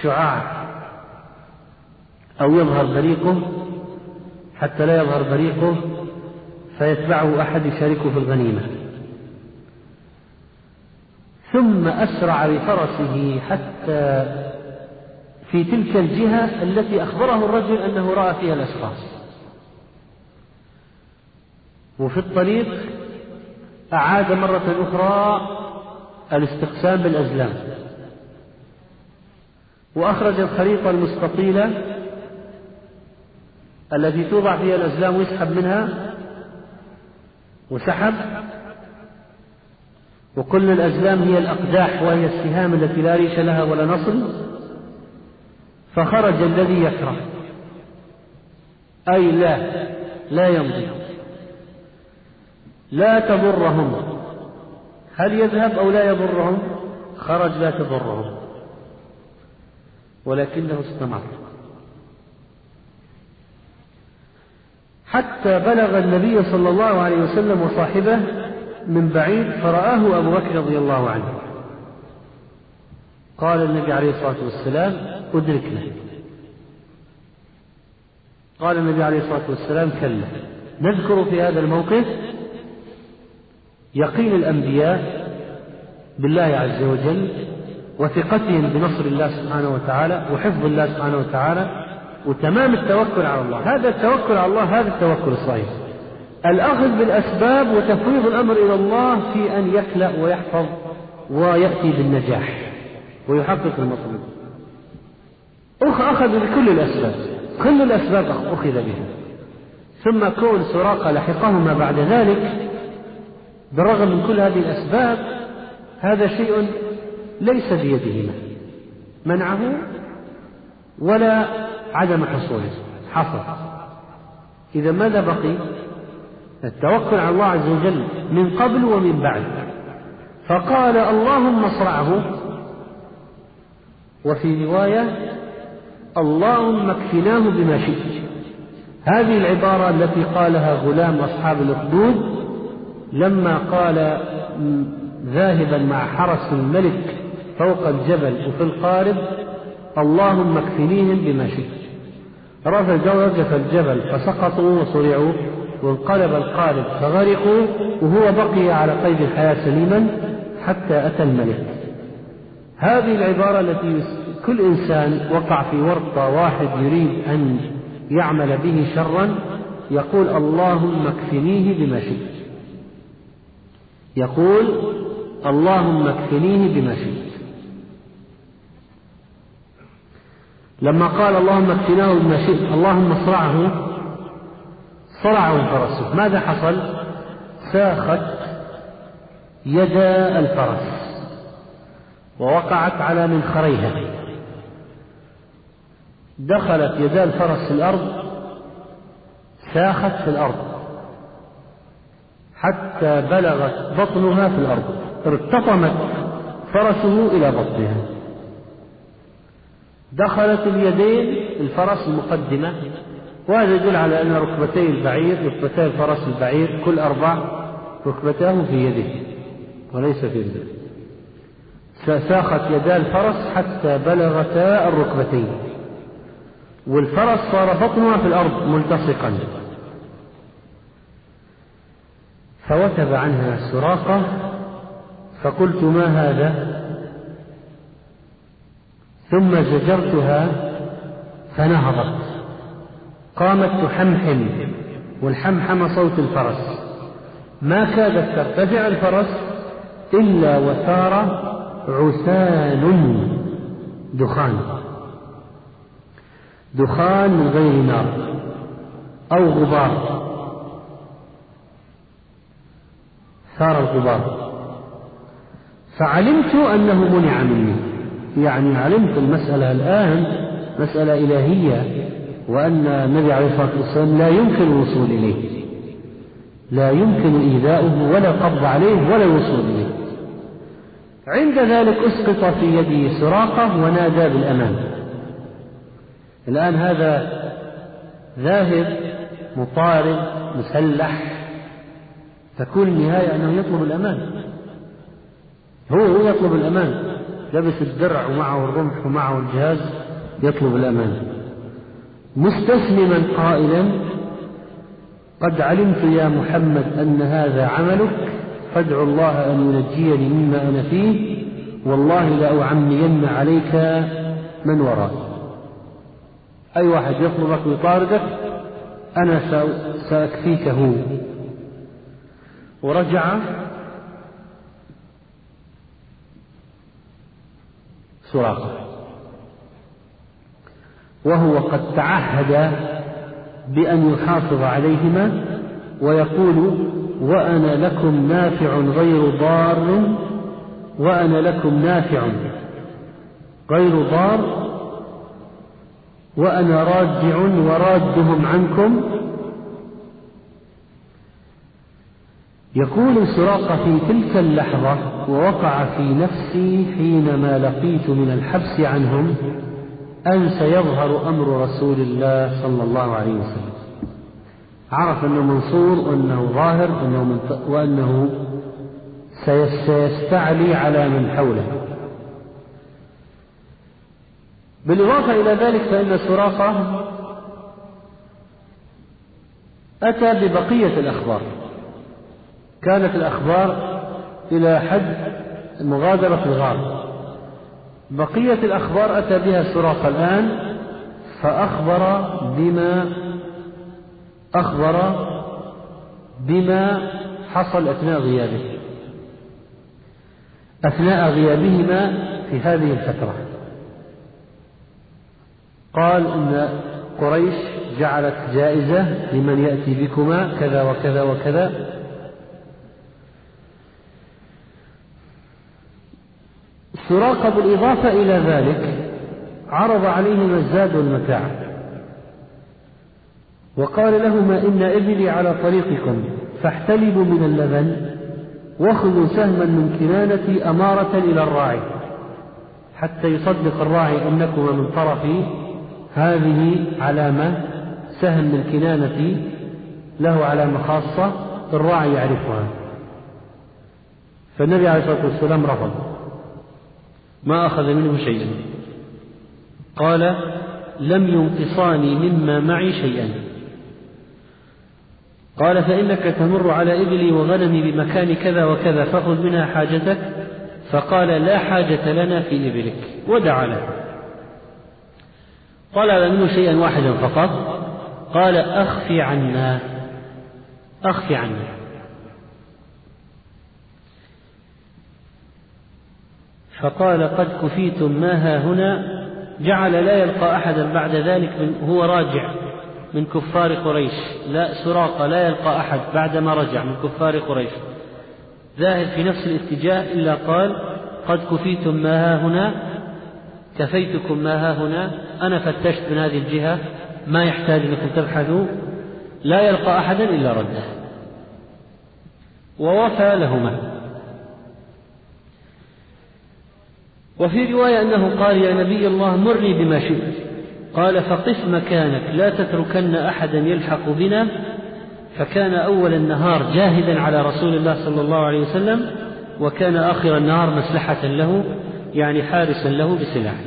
شعاع أو يظهر بريقه حتى لا يظهر بريقه فيتبعه أحد يشاركه في الغنيمة. ثم أسرع بفرسه حتى في تلك الجهة التي أخبره الرجل أنه رأى فيها الأشخاص. وفي الطريق أعاد مرة أخرى الاستقسام بالأزلام. وأخرج الخريطة المستطيلة التي توضع فيها الأزلام ويسحب منها وسحب. وقلنا الأزلام هي الأقداح وهي السهام التي لا ريش لها ولا نصل. فخرج الذي يكره. أي لا لا يمضي. لا تضرهم. هل يذهب أو لا يضرهم؟ خرج لا تضرهم. ولكنه استمر. حتى بلغ النبي صلى الله عليه وسلم وصاحبه من بعيد فرآه أبو بكر رضي الله عنه. قال النبي عليه الصلاة والسلام أدركنا قال النبي عليه الصلاة والسلام كلا. نذكر في هذا الموقف يقين الأنبياء بالله عز وجل وثقتهم بنصر الله سبحانه وتعالى وحفظ الله سبحانه وتعالى وتمام التوكل على الله. هذا التوكل على الله هذا التوكل الصحيح. الأخذ بالأسباب وتفويض الأمر إلى الله في أن يكلأ ويحفظ ويأتي بالنجاح ويحقق المطلوب. أخذ بكل الأسباب كل الأسباب أخذ بها. ثم كون سراقة لحقهما بعد ذلك بالرغم من كل هذه الأسباب هذا شيء ليس بيدهما. منعه ولا عدم حصوله. حصل. إذا ماذا بقي؟ التوكل على الله عز وجل من قبل ومن بعد. فقال اللهم اصرعه. وفي رواية اللهم اكفناه بما شئت. هذه العبارة التي قالها غلام أصحاب الأخدود لما قال ذاهبا مع حرس الملك فوق الجبل وفي القارب اللهم اكفنيهم بما شئت. رجف الجبل فسقطوا وصرعوا وانقلب القارب فغرقوا وهو بقي على قيد الحياة سليما حتى أتى الملك. هذه العبارة التي كل إنسان وقع في ورطة واحد يريد أن يعمل به شرا يقول اللهم اكفنيه بما شئت. يقول اللهم اكفنيه بما شئت. لما قال اللهم اكفناه بما شئت اللهم اصرعه صرعه فرسه ماذا حصل؟ ساخت يدا الفرس ووقعت على منخريها. دخلت يدا الفرس في الأرض ساخت في الأرض حتى بلغت بطنها في الأرض. ارتطمت فرسه إلى بطنها. دخلت اليدين الفرس المقدمة. وهذا يدل على أن ركبتي البعير ركبتي الفرس البعير كل أربع ركبتاه في يده وليس في يده. ساخت يدا الفرس حتى بلغتا الركبتين. والفرس صار بطنها في الأرض ملتصقا. فوتب عنها سراقة فقلت ما هذا؟ ثم زجرتها فنهضت. قامت تحمحم والحمحم صوت الفرس. ما كادت ترتفع الفرس إلا وثار عسال دخان. دخان من غير نار أو غبار. ثار الغبار. فعلمت أنه منع مني. يعني علمت المسألة الآن مسألة إلهية وأن النبي عليه الصلاة والسلام لا يمكن الوصول إليه. لا يمكن إيذاؤه ولا القبض عليه ولا الوصول إليه. عند ذلك أسقط في يده سراقة ونادى بالأمان الآن هذا ذاهب مطارد مسلح تكون النهاية أنه يطلب الأمان هو هو يطلب الأمان لبس الدرع ومعه الرمح ومعه الجهاز يطلب الأمان. مستسلما قائلا قد علمت يا محمد أن هذا عملك فادع الله أن ينجيني مما أنا فيه والله لأعمين عليك من ورائي أي واحد يطلبك ويطاردك أنا سأكفيك هو ورجع سراقة وهو قد تعهد بأن يحافظ عليهما ويقول وأنا لكم نافع غير ضار وأنا لكم نافع غير ضار وأنا رادع ورادهم عنكم. يقول سراقة في تلك اللحظة ووقع في نفسي حينما لقيت من الحبس عنهم أن سيظهر أمر رسول الله صلى الله عليه وسلم. عرف أنه منصور وأنه ظاهر وأنه, وأنه سيستعلي على من حوله. بالإضافة إلى ذلك فإن سراقة أتى ببقية الأخبار. كانت الأخبار إلى حد مغادرة الغار بقية الأخبار أتى بها سراقة الآن فأخبر بما أخبر بما حصل أثناء غيابه. أثناء غيابهما في هذه الفترة. قال إن قريش جعلت جائزة لمن يأتي بكما كذا وكذا وكذا. سراقة بالإضافة إلى ذلك عرض عليهما الزاد والمتاع. وقال لهما إن إبلي على طريقكم فاحتلبوا من اللبن واخذوا سهما من كنانتي أمارة إلى الراعي حتى يصدق الراعي أنكما من طرف هذه علامة سهم من كنانة له علامة خاصة الراعي يعرفها. فالنبي عليه الصلاة والسلام رفض. ما أخذ منه شيئا. قال لم ينقصاني مما معي شيئا. قال فإنك تمر على إبلي وغنمي بمكان كذا وكذا فخذ منها حاجتك. فقال لا حاجة لنا في إبلك. ودعا له. طلب منه شيئا واحدا فقط. قال أخفي عنا. أخفي عنا. فقال قد كفيتم ما ها هنا. جعل لا يلقى أحدا بعد ذلك من هو راجع من كفار قريش. لا سراقة لا يلقى أحد بعدما رجع من كفار قريش. ذاهب في نفس الاتجاه إلا قال قد كفيتم ما ها هنا. كفيتكم ما ها هنا. أنا فتشت من هذه الجهة. ما يحتاج أنكم تبحثوا. لا يلقى أحدا إلا رده. ووفى لهما. وفي رواية أنه قال يا نبي الله مرني بما شئت. قال فقف مكانك لا تتركن أحدا يلحق بنا. فكان أول النهار جاهدا على رسول الله صلى الله عليه وسلم وكان آخر النهار مسلحة له يعني حارسا له بسلاحه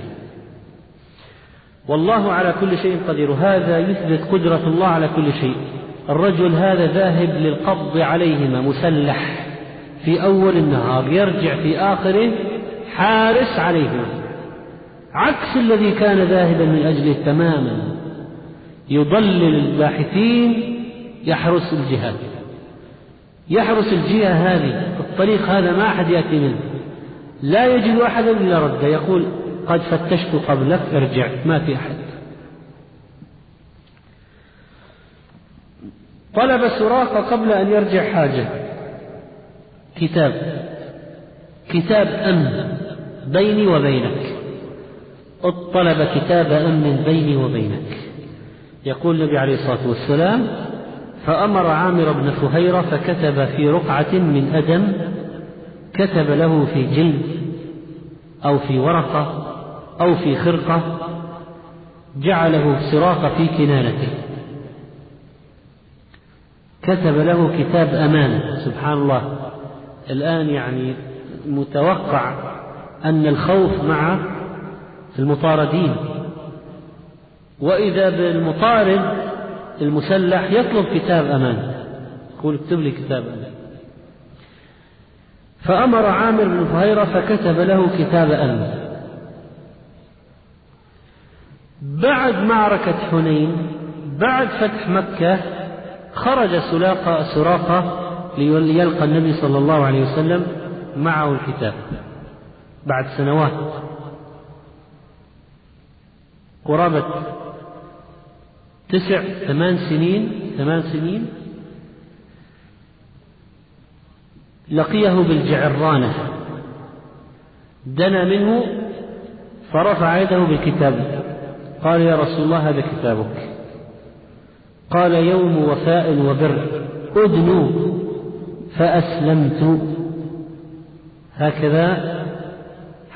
والله على كل شيء قدير. هذا يثبت قدرة الله على كل شيء. الرجل هذا ذاهب للقبض عليهما مسلح في أول النهار يرجع في آخره حارس عليهما عكس الذي كان ذاهبا من أجله تماما. يضلل الباحثين يحرس الجهات يحرس الجهة هذه الطريق هذا ما أحد يأتي منه. لا يجد أحدا إلا رده يقول قد فتشت قبلك ارجع ما في أحد. طلب سراقة قبل أن يرجع حاجة. كتاب. كتاب أمن. بيني وبينك. اطلب كتاب أمن بيني وبينك. يقول النبي عليه الصلاة والسلام فأمر عامر بن فهيرة فكتب في رقعة من أدم كتب له في جلد أو في ورقة أو في خرقة جعله سراق في كنانته. كتب له كتاب أمان. سبحان الله. الآن يعني متوقع أن الخوف مع المطاردين. وإذا بالمطارد المسلح يطلب كتاب أمان. يقول اكتب لي كتاب أمان. فأمر عامر بن فهيرة فكتب له كتاب أمن بعد معركة حنين بعد فتح مكة خرج سلاقة سراقة ليلقى النبي صلى الله عليه وسلم معه الكتاب. بعد سنوات. قرابة تسع ثمان سنين ثمان سنين. لقيه بالجعرانة. دنا منه فرفع يده بالكتاب. قال يا رسول الله هذا كتابك. قال يوم وفاء وبر. أدنو فأسلمت. هكذا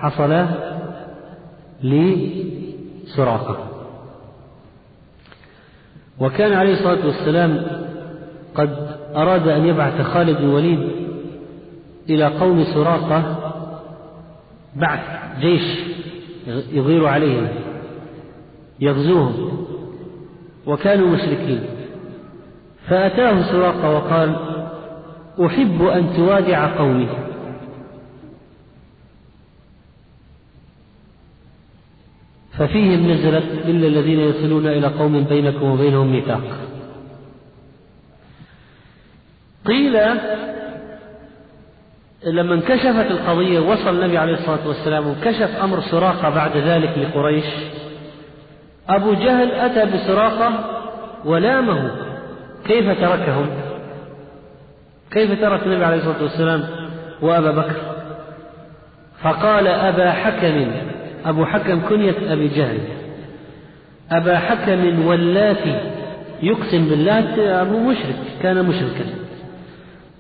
حصل لسراقة. وكان عليه الصلاة والسلام قد أراد أن يبعث خالد بن الوليد إلى قوم سراقة بعث جيش يغير عليهم يغزوهم وكانوا مشركين. فأتاه سراقة وقال أحب أن توادع قومي. ففيهم نزلت إلا الذين يصلون إلى قوم بينكم وبينهم ميثاق. قيل لما انكشفت القضية وصل النبي عليه الصلاة والسلام وكشف أمر سراقة بعد ذلك لقريش. أبو جهل أتى بسراقة ولامه. كيف تركهم؟ كيف ترك النبي عليه الصلاة والسلام وأبا بكر؟ فقال أبا حكم أبو حكم كنية أبي جهل. أبا حكم واللاتي يقسم بالله أبو مشرك كان مشركا.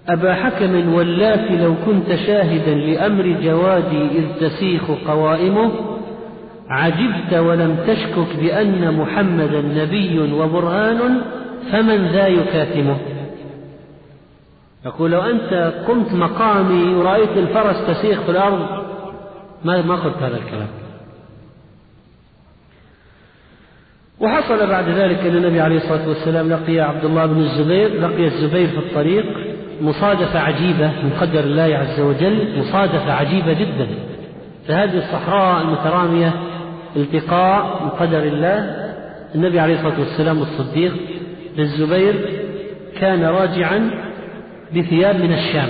أبا حكم واللاتي لو كنت شاهدا لأمر جوادي إذ تسيخ قوائمه عجبت ولم تشكك بأن محمدا نبي وبرهان فمن ذا يكاتمه؟ يقول لو أنت قمت مقامي ورأيت الفرس تسيخ في الأرض ما ما قلت هذا الكلام. وحصل بعد ذلك أن النبي عليه الصلاة والسلام لقي عبد الله بن الزبير لقي الزبير في الطريق مصادفة عجيبة من قدر الله عز وجل مصادفة عجيبة جدا. فهذه الصحراء المترامية التقاء من قدر الله النبي عليه الصلاة والسلام الصديق للزبير كان راجعا بثياب من الشام.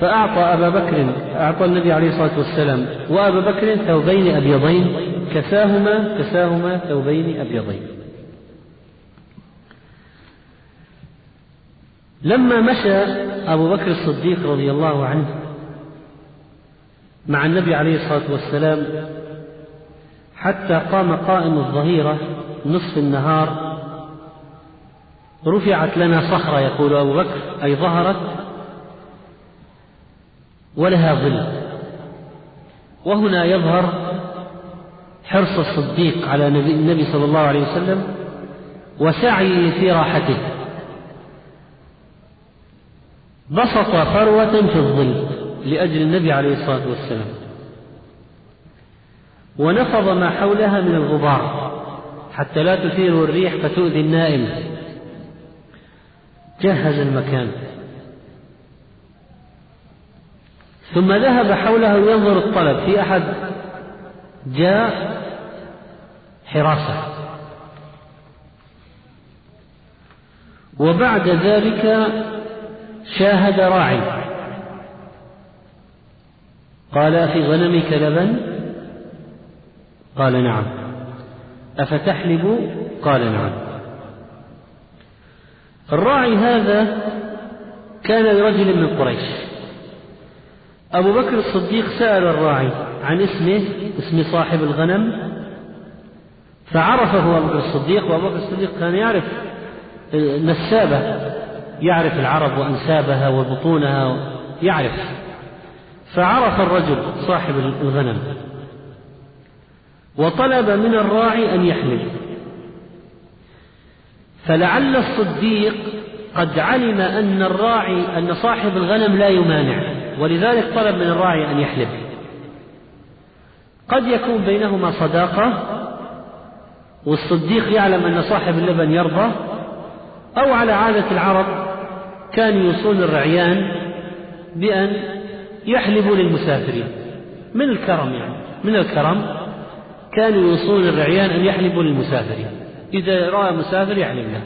فأعطى أبا بكر أعطى النبي عليه الصلاة والسلام وأبا بكر ثوبين أبيضين كساهما كساهما ثوبين أبيضين. لما مشى أبو بكر الصديق رضي الله عنه مع النبي عليه الصلاة والسلام حتى قام قائم الظهيرة نصف النهار رفعت لنا صخرة يقول أبو بكر أي ظهرت ولها ظل. وهنا يظهر حرص الصديق على النبي صلى الله عليه وسلم وسعيه في راحته. بسط فروة في الظل لأجل النبي عليه الصلاة والسلام. ونفض ما حولها من الغبار. حتى لا تثير الريح فتؤذي النائم. جهز المكان. ثم ذهب حوله ينظر الطلب. في أحد جاء حراسة. وبعد ذلك شاهد راعي. قال في غنمك لبن قال نعم. أفتحلب؟ قال نعم. الراعي هذا كان لرجل من قريش. أبو بكر الصديق سأل الراعي عن اسمه اسم صاحب الغنم فعرفه أبو بكر الصديق وأبو بكر الصديق كان يعرف النسابة يعرف العرب وأنسابها وبطونها يعرف. فعرف الرجل صاحب الغنم وطلب من الراعي أن يحمل. فلعل الصديق قد علم أن الراعي أن صاحب الغنم لا يمانع ولذلك طلب من الراعي أن يحلب. قد يكون بينهما صداقة والصديق يعلم أن صاحب اللبن يرضى أو على عادة العرب كانوا يوصون الرعيان بأن يحلبوا للمسافرين. من الكرم يعني من الكرم كانوا يوصون الرعيان أن يحلبوا للمسافرين. إذا رأى مسافر يحلب له.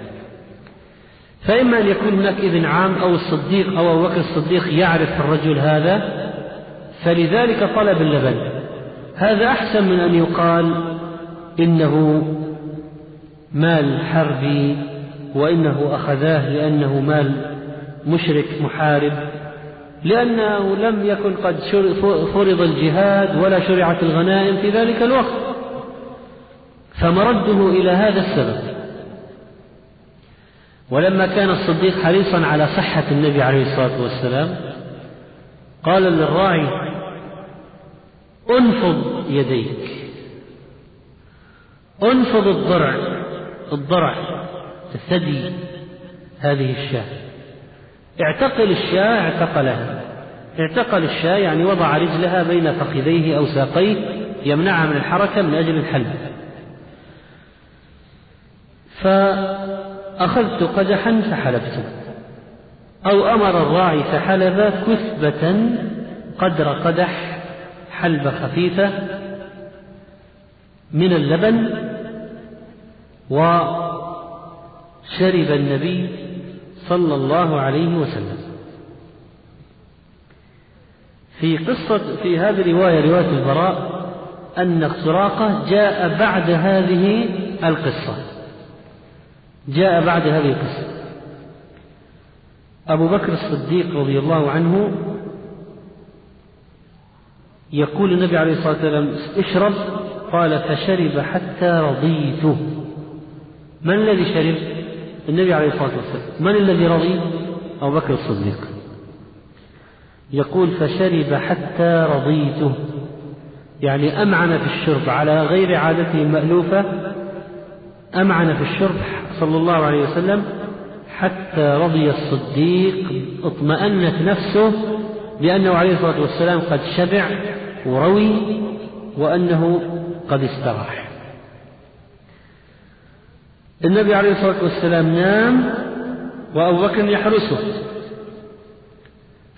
فإما أن يكون هناك إذن عام أو الصديق أو أبو بكر الصديق يعرف الرجل هذا فلذلك طلب اللبن. هذا أحسن من أن يقال إنه مال حربي وإنه أخذاه لأنه مال مشرك محارب لأنه لم يكن قد فرض الجهاد ولا شرعت الغنائم في ذلك الوقت. فمرده إلى هذا السبب. ولما كان الصديق حريصا على صحة النبي عليه الصلاة والسلام قال للراعي انفض يديك. انفض الضرع الضرع الثدي هذه الشاة. اعتقل الشاة اعتقلها. اعتقل الشاة يعني وضع رجلها بين فخذيه أو ساقيه يمنعها من الحركة من أجل الحلب فأخذت قدحا فحلبته أو أمر الراعي فحلب كثبة قدر قدح حلبة خفيفة من اللبن وشرب النبي صلى الله عليه وسلم. في قصة في هذه الرواية رواية البراء أن سراقة جاء بعد هذه القصة. جاء بعد هذه القصة. أبو بكر الصديق رضي الله عنه يقول النبي عليه الصلاة والسلام اشرب. قال فشرب حتى رضيته. من الذي شرب؟ النبي عليه الصلاة والسلام. من الذي رضي؟ أبو بكر الصديق. يقول فشرب حتى رضيته. يعني أمعن في الشرب على غير عادته المألوفة أمعن في الشرب صلى الله عليه وسلم حتى رضي الصديق. اطمأنت نفسه بأنه عليه الصلاة والسلام قد شبع وروي وأنه قد استراح. النبي عليه الصلاة والسلام نام وأبو بكر يحرسه.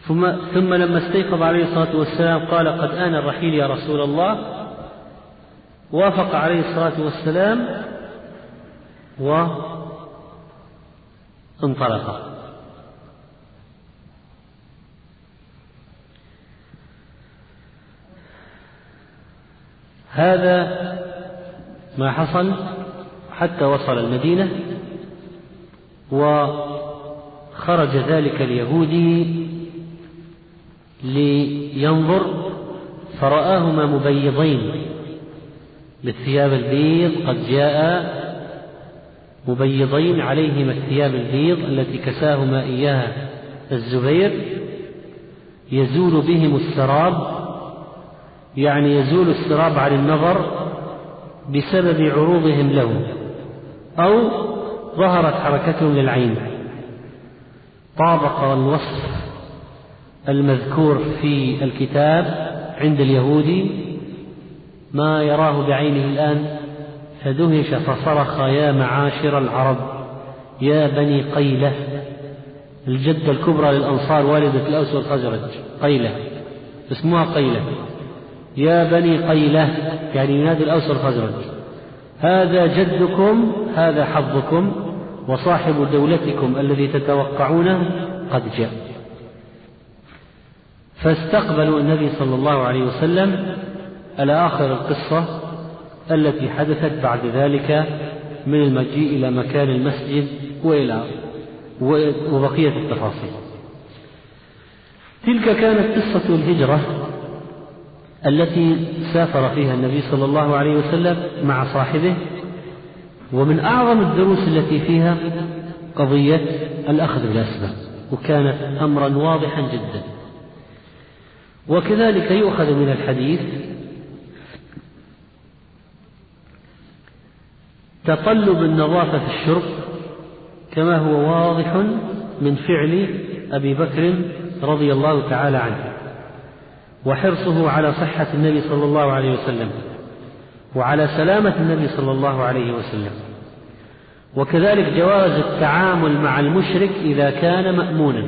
ثم, ثم لما استيقظ عليه الصلاة والسلام قال قد آن الرحيل يا رسول الله. وافق عليه الصلاة والسلام وانطلق هذا ما حصل حتى وصل المدينة وخرج ذلك اليهودي لينظر فرآهما مبيضين بالثياب البيض قد جاء مبيضين عليهما الثياب البيض التي كساهما إياها الزبير يزول بهم السراب يعني يزول السراب عن النظر بسبب عروضهم له أو ظهرت حركتهم للعين. طابق الوصف المذكور في الكتاب عند اليهودي ما يراه بعينه الآن فدهش فصرخ يا معاشر العرب يا بني قيلة. الجدة الكبرى للأنصار والدة الأوس والخزرج قيلة اسمها قيلة. يا بني قيلة يعني ينادي الأوس والخزرج هذا جدكم هذا حظكم وصاحب دولتكم الذي تتوقعونه قد جاء. فاستقبلوا النبي صلى الله عليه وسلم على آخر القصة التي حدثت بعد ذلك من المجيء إلى مكان المسجد وإلى وبقية التفاصيل. تلك كانت قصة الهجرة. التي سافر فيها النبي صلى الله عليه وسلم مع صاحبه ومن أعظم الدروس التي فيها قضية الأخذ بالأسباب وكانت أمرا واضحا جدا. وكذلك يؤخذ من الحديث تطلب النظافة في الشرب كما هو واضح من فعل أبي بكر رضي الله تعالى عنه. وحرصه على صحة النبي صلى الله عليه وسلم وعلى سلامة النبي صلى الله عليه وسلم. وكذلك جواز التعامل مع المشرك إذا كان مأمونا.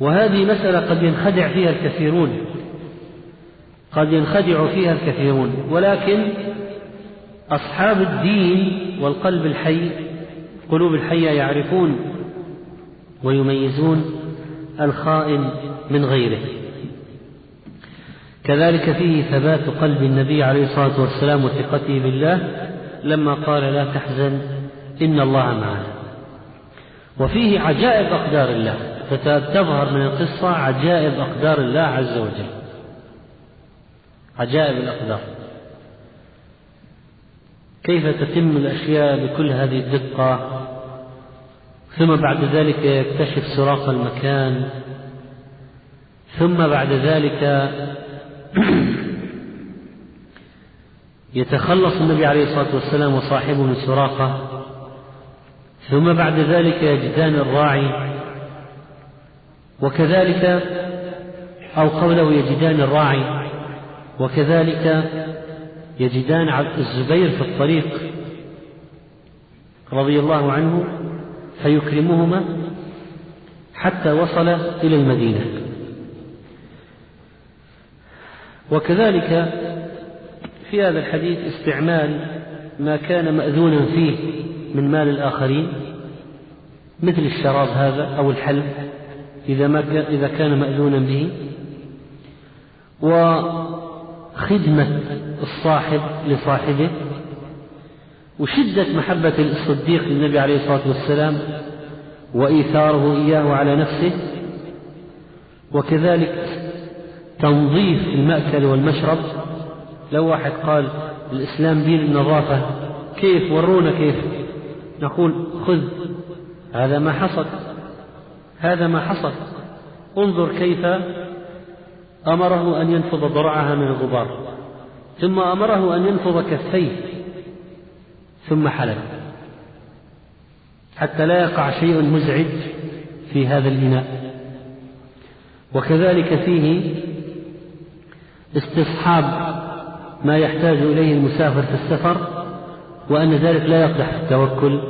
وهذه مسألة قد ينخدع فيها الكثيرون قد ينخدع فيها الكثيرون ولكن أصحاب الدين والقلب الحي قلوب الحية يعرفون ويميزون الخائن من غيره. كذلك فيه ثبات قلب النبي عليه الصلاة والسلام وثقته بالله لما قال لا تحزن إن الله معنا. وفيه عجائب أقدار الله فتظهر من القصة عجائب أقدار الله عز وجل. عجائب الأقدار. كيف تتم الأشياء بكل هذه الدقة؟ ثم بعد ذلك يكتشف سراق المكان. ثم بعد ذلك يتخلص النبي عليه الصلاة والسلام وصاحبه من سراقة ثم بعد ذلك يجدان الراعي وكذلك أو قوله يجدان الراعي وكذلك يجدان الزبير في الطريق رضي الله عنه فيكرمهما حتى وصل إلى المدينة. وكذلك في هذا الحديث استعمال ما كان مأذونا فيه من مال الآخرين مثل الشراب هذا أو الحلب إذا ما إذا كان مأذونا به. وخدمة الصاحب لصاحبه وشدة محبة الصديق للنبي عليه الصلاة والسلام وإيثاره إياه على نفسه. وكذلك تنظيف المأكل والمشرب. لو واحد قال الإسلام دين النظافة كيف ورونا كيف؟ نقول خذ هذا ما حصل هذا ما حصل. انظر كيف أمره أن ينفض ضرعها من الغبار ثم أمره أن ينفض كفيه ثم حلب حتى لا يقع شيء مزعج في هذا الإناء. وكذلك فيه استصحاب ما يحتاج إليه المسافر في السفر وأن ذلك لا يقدح في التوكل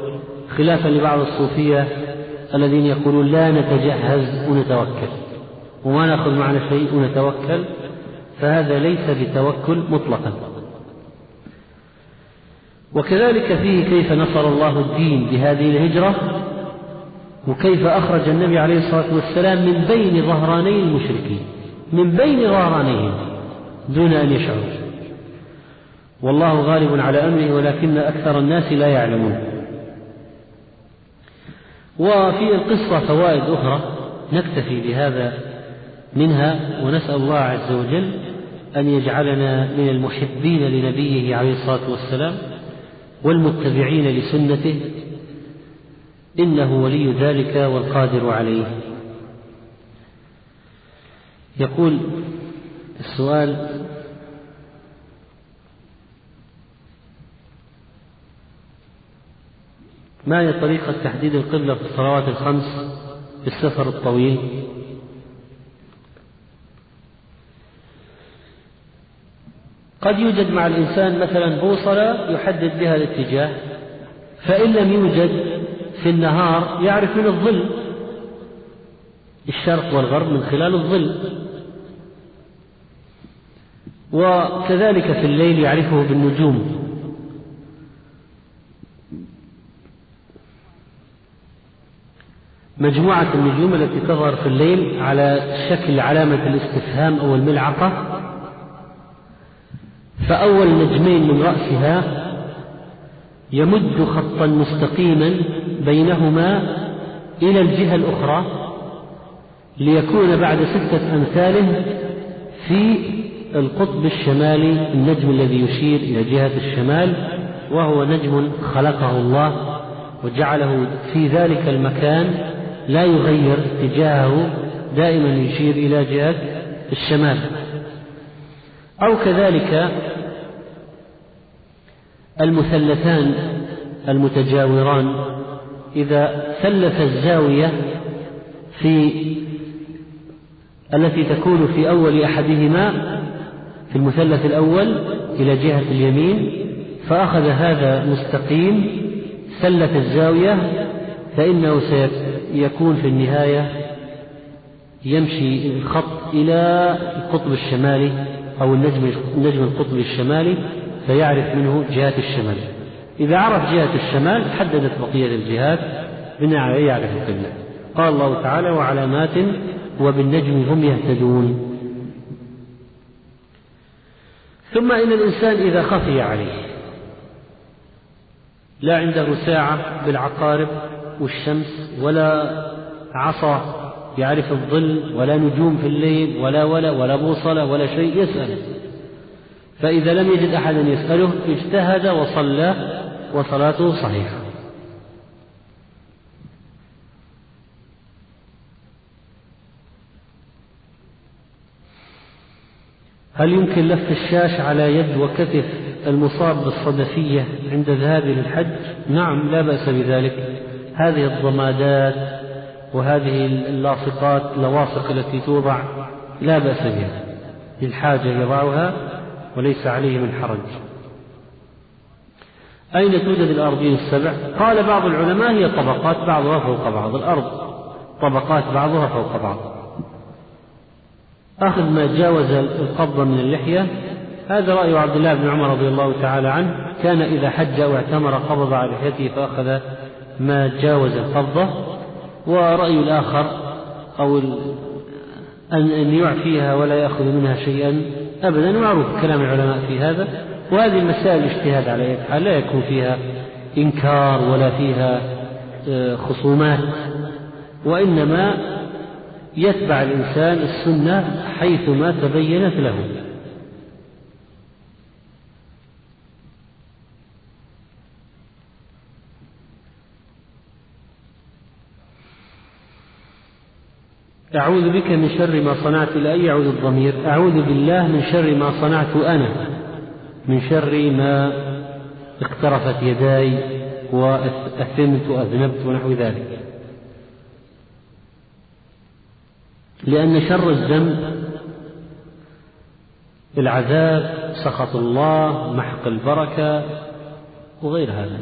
خلافا لبعض الصوفية الذين يقولون لا نتجهز ونتوكل وما نأخذ معنا شيء ونتوكل فهذا ليس بتوكل مطلقا. وكذلك فيه كيف نصر الله الدين بهذه الهجرة وكيف أخرج النبي عليه الصلاة والسلام من بين ظهراني المشركين من بين ظهرانيهم. دون أن يشعروا. والله غالب على أمره ولكن أكثر الناس لا يعلمون. وفي القصة فوائد أخرى نكتفي بهذا منها ونسأل الله عز وجل أن يجعلنا من المحبين لنبيه عليه الصلاة والسلام والمتبعين لسنته. إنه ولي ذلك والقادر عليه. يقول السؤال ما هي طريقة تحديد القبلة في الصلوات الخمس في السفر الطويل؟ قد يوجد مع الإنسان مثلا بوصلة يحدد بها الاتجاه فإن لم يوجد في النهار يعرف من الظل الشرق والغرب من خلال الظل. وكذلك في الليل يعرفه بالنجوم. مجموعة النجوم التي تظهر في الليل على شكل علامة الاستفهام أو الملعقة. فأول نجمين من رأسها يمد خطا مستقيما بينهما إلى الجهة الأخرى ليكون بعد ستة أمثاله في القطب الشمالي النجم الذي يشير إلى جهة الشمال وهو نجم خلقه الله وجعله في ذلك المكان لا يغير اتجاهه دائما يشير إلى جهة الشمال. أو كذلك المثلثان المتجاوران إذا ثلث الزاوية في التي تكون في أول أحدهما في المثلث الأول إلى جهة اليمين فأخذ هذا مستقيم سلة الزاوية فإنه سيكون في النهاية يمشي الخط إلى القطب الشمالي أو النجم النجم القطبي الشمالي فيعرف منه جهات الشمال. إذا عرف جهة الشمال حددت بقية الجهات بناء عليه يعرف القبلة. قال الله تعالى وعلامات وبالنجم هم يهتدون. ثم إن الإنسان إذا خفي عليه لا عنده ساعة بالعقارب والشمس ولا عصا يعرف الظل ولا نجوم في الليل ولا ولا ولا بوصلة ولا شيء يسأل. فإذا لم يجد أحدا يسأله اجتهد وصلى وصلاته صحيحة. هل يمكن لف الشاش على يد وكتف المصاب بالصدفية عند ذهابه للحج؟ نعم لا بأس بذلك. هذه الضمادات وهذه اللاصقات اللاصق التي توضع لا بأس بها. للحاجة يضعها وليس عليه من حرج. أين توجد الأرضين السبع؟ قال بعض العلماء هي طبقات بعضها فوق بعض. الأرض طبقات بعضها فوق بعض. أخذ ما جاوز القبضة من اللحية. هذا رأي عبد الله بن عمر رضي الله تعالى عنه. كان إذا حج أو اعتمر قبض على لحيته فأخذ ما جاوز القبضة ورأي الآخر أو أن أن يعفيها ولا يأخذ منها شيئا أبدا. معروف كلام العلماء في هذا. وهذه المسائل الاجتهاد على حال لا يكون فيها إنكار ولا فيها آه، خصومات. وإنما يتبع الإنسان السنة حيثما تبينت له. أعوذ بك من شر ما صنعت أي يعود الضمير؟ أعوذ بالله من شر ما صنعت أنا من شر ما اقترفت يداي وأثمت وأذنبت ونحو ذلك. لأن شر الذنب العذاب سخط الله محق البركة وغير هذا.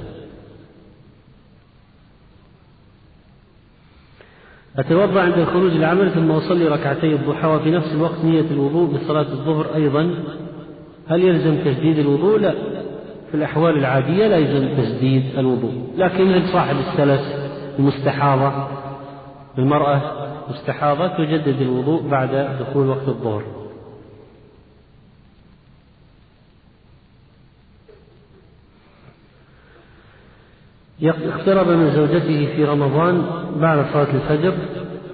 أتوضأ عند الخروج العمل ثم أصلي ركعتي الضحى وفي نفس الوقت نية الوضوء بصلاة الظهر أيضا. هل يلزم تجديد الوضوء؟ لا. في الأحوال العادية لا يلزم تجديد الوضوء. لكن صاحب السلس المستحاضة المرأة مستحاضة تجدد الوضوء بعد دخول وقت الظهر. اقترب من زوجته في رمضان بعد صلاة الفجر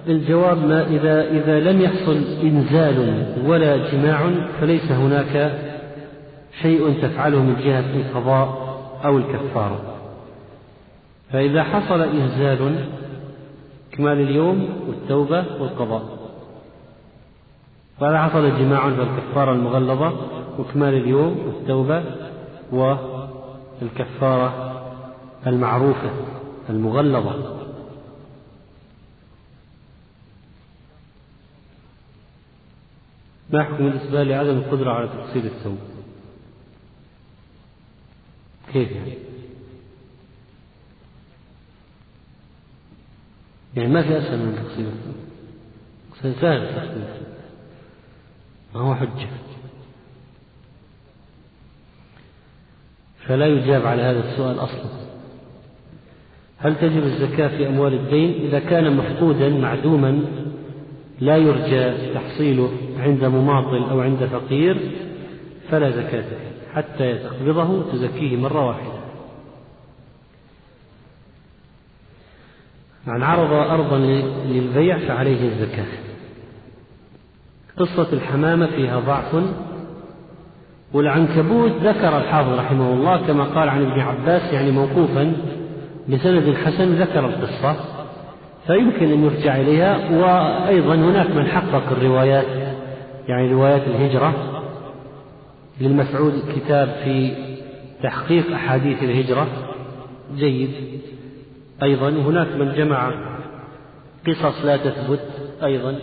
الجواب ما إذا إذا لم يحصل إنزال ولا جماع فليس هناك شيء تفعله من جهة القضاء أو الكفارة. فإذا حصل إنزال إكمال اليوم والتوبة والقضاء. فإذا حصل جماع فالكفارة المغلظة وإكمال اليوم والتوبة والكفارة المعروفة المغلظة. ما حكم بالنسبة لعدم القدرة على تقصير الثوب كيف يعني؟ يعني ما في أسهل من تقصير الثوب سهل تقصير ما هو حجة. فلا يجاب على هذا السؤال أصلا. هل تجب الزكاة في أموال الدين؟ إذا كان مفقودا معدوما لا يرجى تحصيله عند مماطل أو عند فقير فلا زكاة فيه. حتى تقبضه تزكيه مرة واحدة. من عرض أرضا للبيع فعليه الزكاة. قصة الحمامة فيها ضعف. والعنكبوت ذكر الحافظ رحمه الله كما قال عن ابن عباس يعني موقوفا بسند حسن ذكر القصة فيمكن أن يرجع إليها. وأيضا هناك من حقق الروايات يعني روايات الهجرة. للمسعود كتاب في تحقيق أحاديث الهجرة. جيد. أيضا هناك من جمع قصص لا تثبت أيضا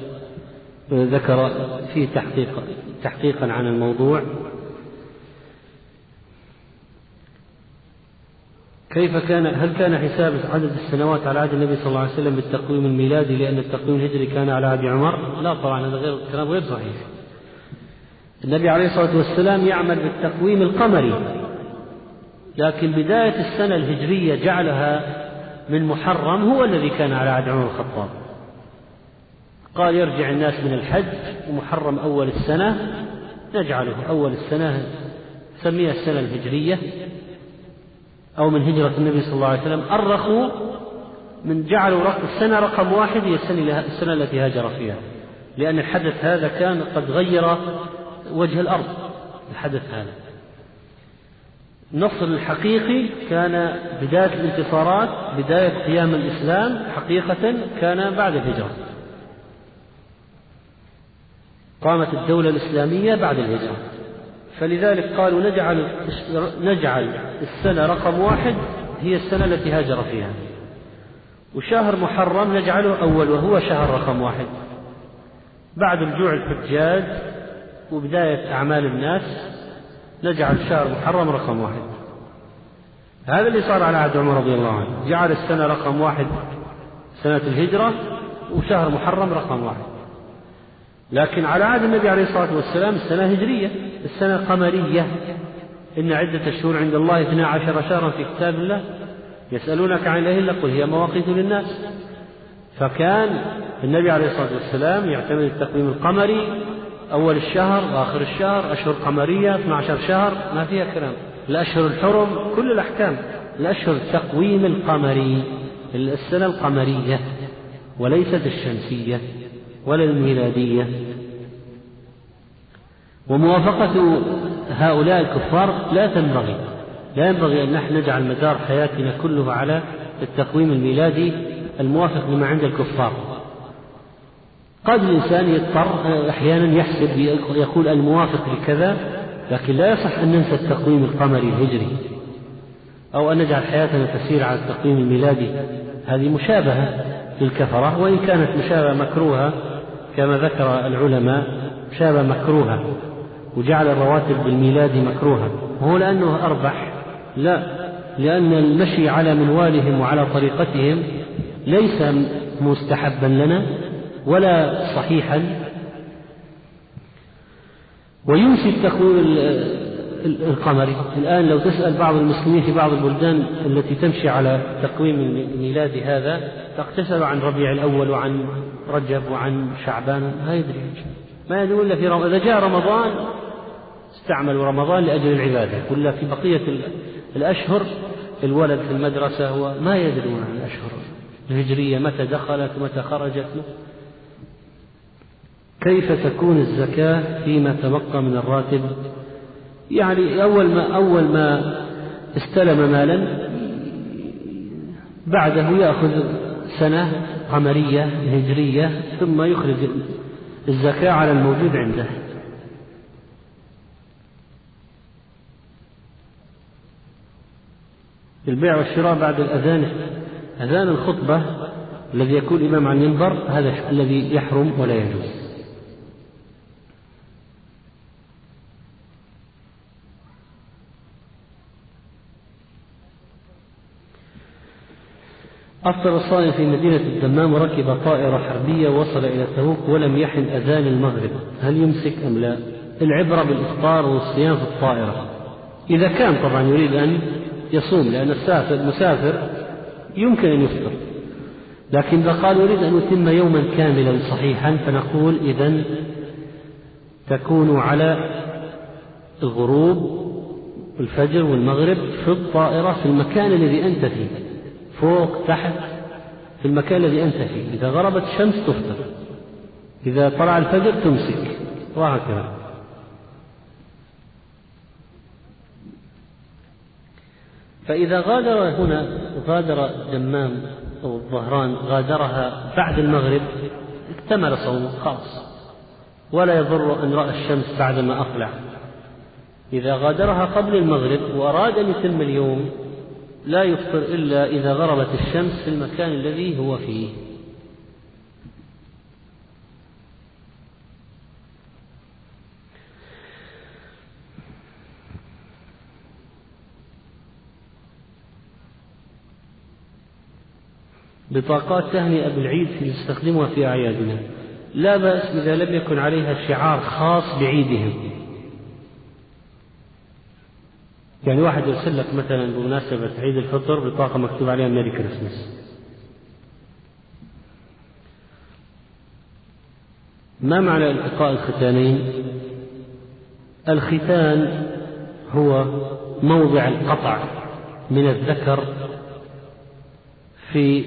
ذكر فيه تحقيق تحقيقا عن الموضوع كيف كان هل كان حساب عدد السنوات على عهد النبي صلى الله عليه وسلم بالتقويم الميلادي لأن التقويم الهجري كان على عهد عمر؟ لا طبعا هذا غير كلام غير صحيح. النبي عليه الصلاة والسلام يعمل بالتقويم القمري لكن بداية السنة الهجرية جعلها من محرم هو الذي كان على عهد عمر الخطاب. قال يرجع الناس من الحج ومحرم أول السنة نجعله أول السنة سميها السنة الهجرية أو من هجرة النبي صلى الله عليه وسلم. أرخوا من جعلوا السنة رقم واحد هي السنة, السنة التي هاجر فيها. لأن الحدث هذا كان قد غير وجه الأرض الحدث هذا. النصر الحقيقي كان بداية الانتصارات بداية قيام الإسلام حقيقة كان بعد الهجرة. قامت الدولة الإسلامية بعد الهجرة. فلذلك قالوا نجعل نجعل السنة رقم واحد هي السنة التي هاجر فيها. وشهر محرم نجعله أول وهو شهر رقم واحد. بعد رجوع الحجاج وبداية أعمال الناس نجعل شهر محرم رقم واحد. هذا اللي صار على عهد عمر رضي الله عنه. جعل السنة رقم واحد سنة الهجرة وشهر محرم رقم واحد. لكن على عهد النبي عليه الصلاة والسلام السنة هجرية السنة قمرية. إن عدة الشهور عند الله اثنا عشر شهرا في كتاب الله. يسألونك عن الأهلة قل هي مواقيت للناس. فكان النبي عليه الصلاة والسلام يعتمد التقويم القمري أول الشهر وآخر الشهر أشهر قمرية 12 شهر ما فيها كلام. الأشهر الحرم كل الأحكام. الأشهر التقويم القمري السنة القمرية وليست الشمسية ولا الميلادية. وموافقة هؤلاء الكفار لا تنبغي لا ينبغي أن نحن نجعل مدار حياتنا كله على التقويم الميلادي الموافق لما عند الكفار. قد الإنسان يضطر أحيانا يحسب يقول الموافق لكذا لكن لا يصح أن ننسى التقويم القمري الهجري أو أن نجعل حياتنا تسير على التقويم الميلادي. هذه مشابهة للكفرة وإن كانت مشابهة مكروهة كما ذكر العلماء مشابهة مكروهة وجعل الرواتب بالميلاد مكروها هو لأنه أربح؟ لا لأن المشي على منوالهم وعلى طريقتهم ليس مستحبا لنا ولا صحيحا. وينسي التكوين القمري. الآن لو تسأل بعض المسلمين في بعض البلدان التي تمشي على تقويم الميلاد هذا تقتصر عن ربيع الأول وعن رجب وعن شعبان ما يدري. ما يدري إلا في رمضان إذا جاء رمضان استعملوا رمضان لأجل العبادة. ولا في بقية الأشهر الولد في المدرسة هو ما يدرون عن الأشهر. الهجرية متى دخلت ومتى خرجت. كيف تكون الزكاة فيما تبقى من الراتب؟ يعني أول ما أول ما استلم مالا بعده يأخذ سنة قمرية هجرية ثم يخرج الزكاة على الموجود عنده. البيع والشراء بعد الأذان. أذان الخطبة الذي يكون الإمام على المنبر هذا الذي يحرم ولا يجوز. أفطر الصائم في مدينة الدمام وركب طائرة حربية وصل إلى تبوك ولم يحن أذان المغرب. هل يمسك أم لا؟ العبرة بالإفطار والصيام في الطائرة. إذا كان طبعا يريد أن يصوم لأن السافر المسافر يمكن أن يفطر. لكن إذا قال أريد أن أتم يوما كاملا صحيحا فنقول إذا تكون على الغروب الفجر والمغرب في الطائرة في المكان الذي أنت فيه. فوق تحت في المكان الذي أنت فيه. إذا غربت الشمس تفطر. إذا طلع الفجر تمسك. وهكذا. فإذا غادر هنا غادر الدمام أو الظهران غادرها بعد المغرب اكتمل صومه خلاص ولا يضر أن رأى الشمس بعدما أقلع. إذا غادرها قبل المغرب وأراد أن يتم اليوم لا يفطر إلا إذا غربت الشمس في المكان الذي هو فيه. بطاقات تهنئة بالعيد نستخدمها في أعيادنا. لا بأس إذا لم يكن عليها شعار خاص بعيدهم. يعني واحد يرسل لك مثلا بمناسبة عيد الفطر بطاقة مكتوب عليها ميري كريسمس ما معنى التقاء الختانين؟ الختان هو موضع القطع من الذكر في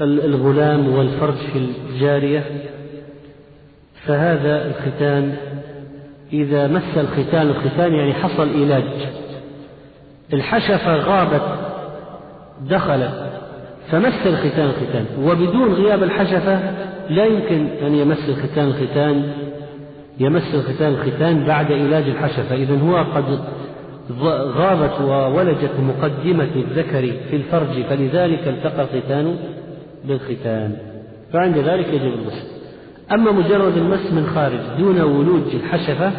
الغلام والفرج في الجارية فهذا الختان إذا مس الختان الختان يعني حصل إيلاج. الحشفة غابت دخلت فمس الختان الختان. وبدون غياب الحشفة لا يمكن أن يمس الختان الختان. يمس الختان الختان بعد علاج الحشفة. إذا هو قد غابت وولجت مقدمة الذكر في الفرج فلذلك التقى الختان بالختان. فعند ذلك يجب الغسل أما مجرد المس من خارج دون ولوج الحشفة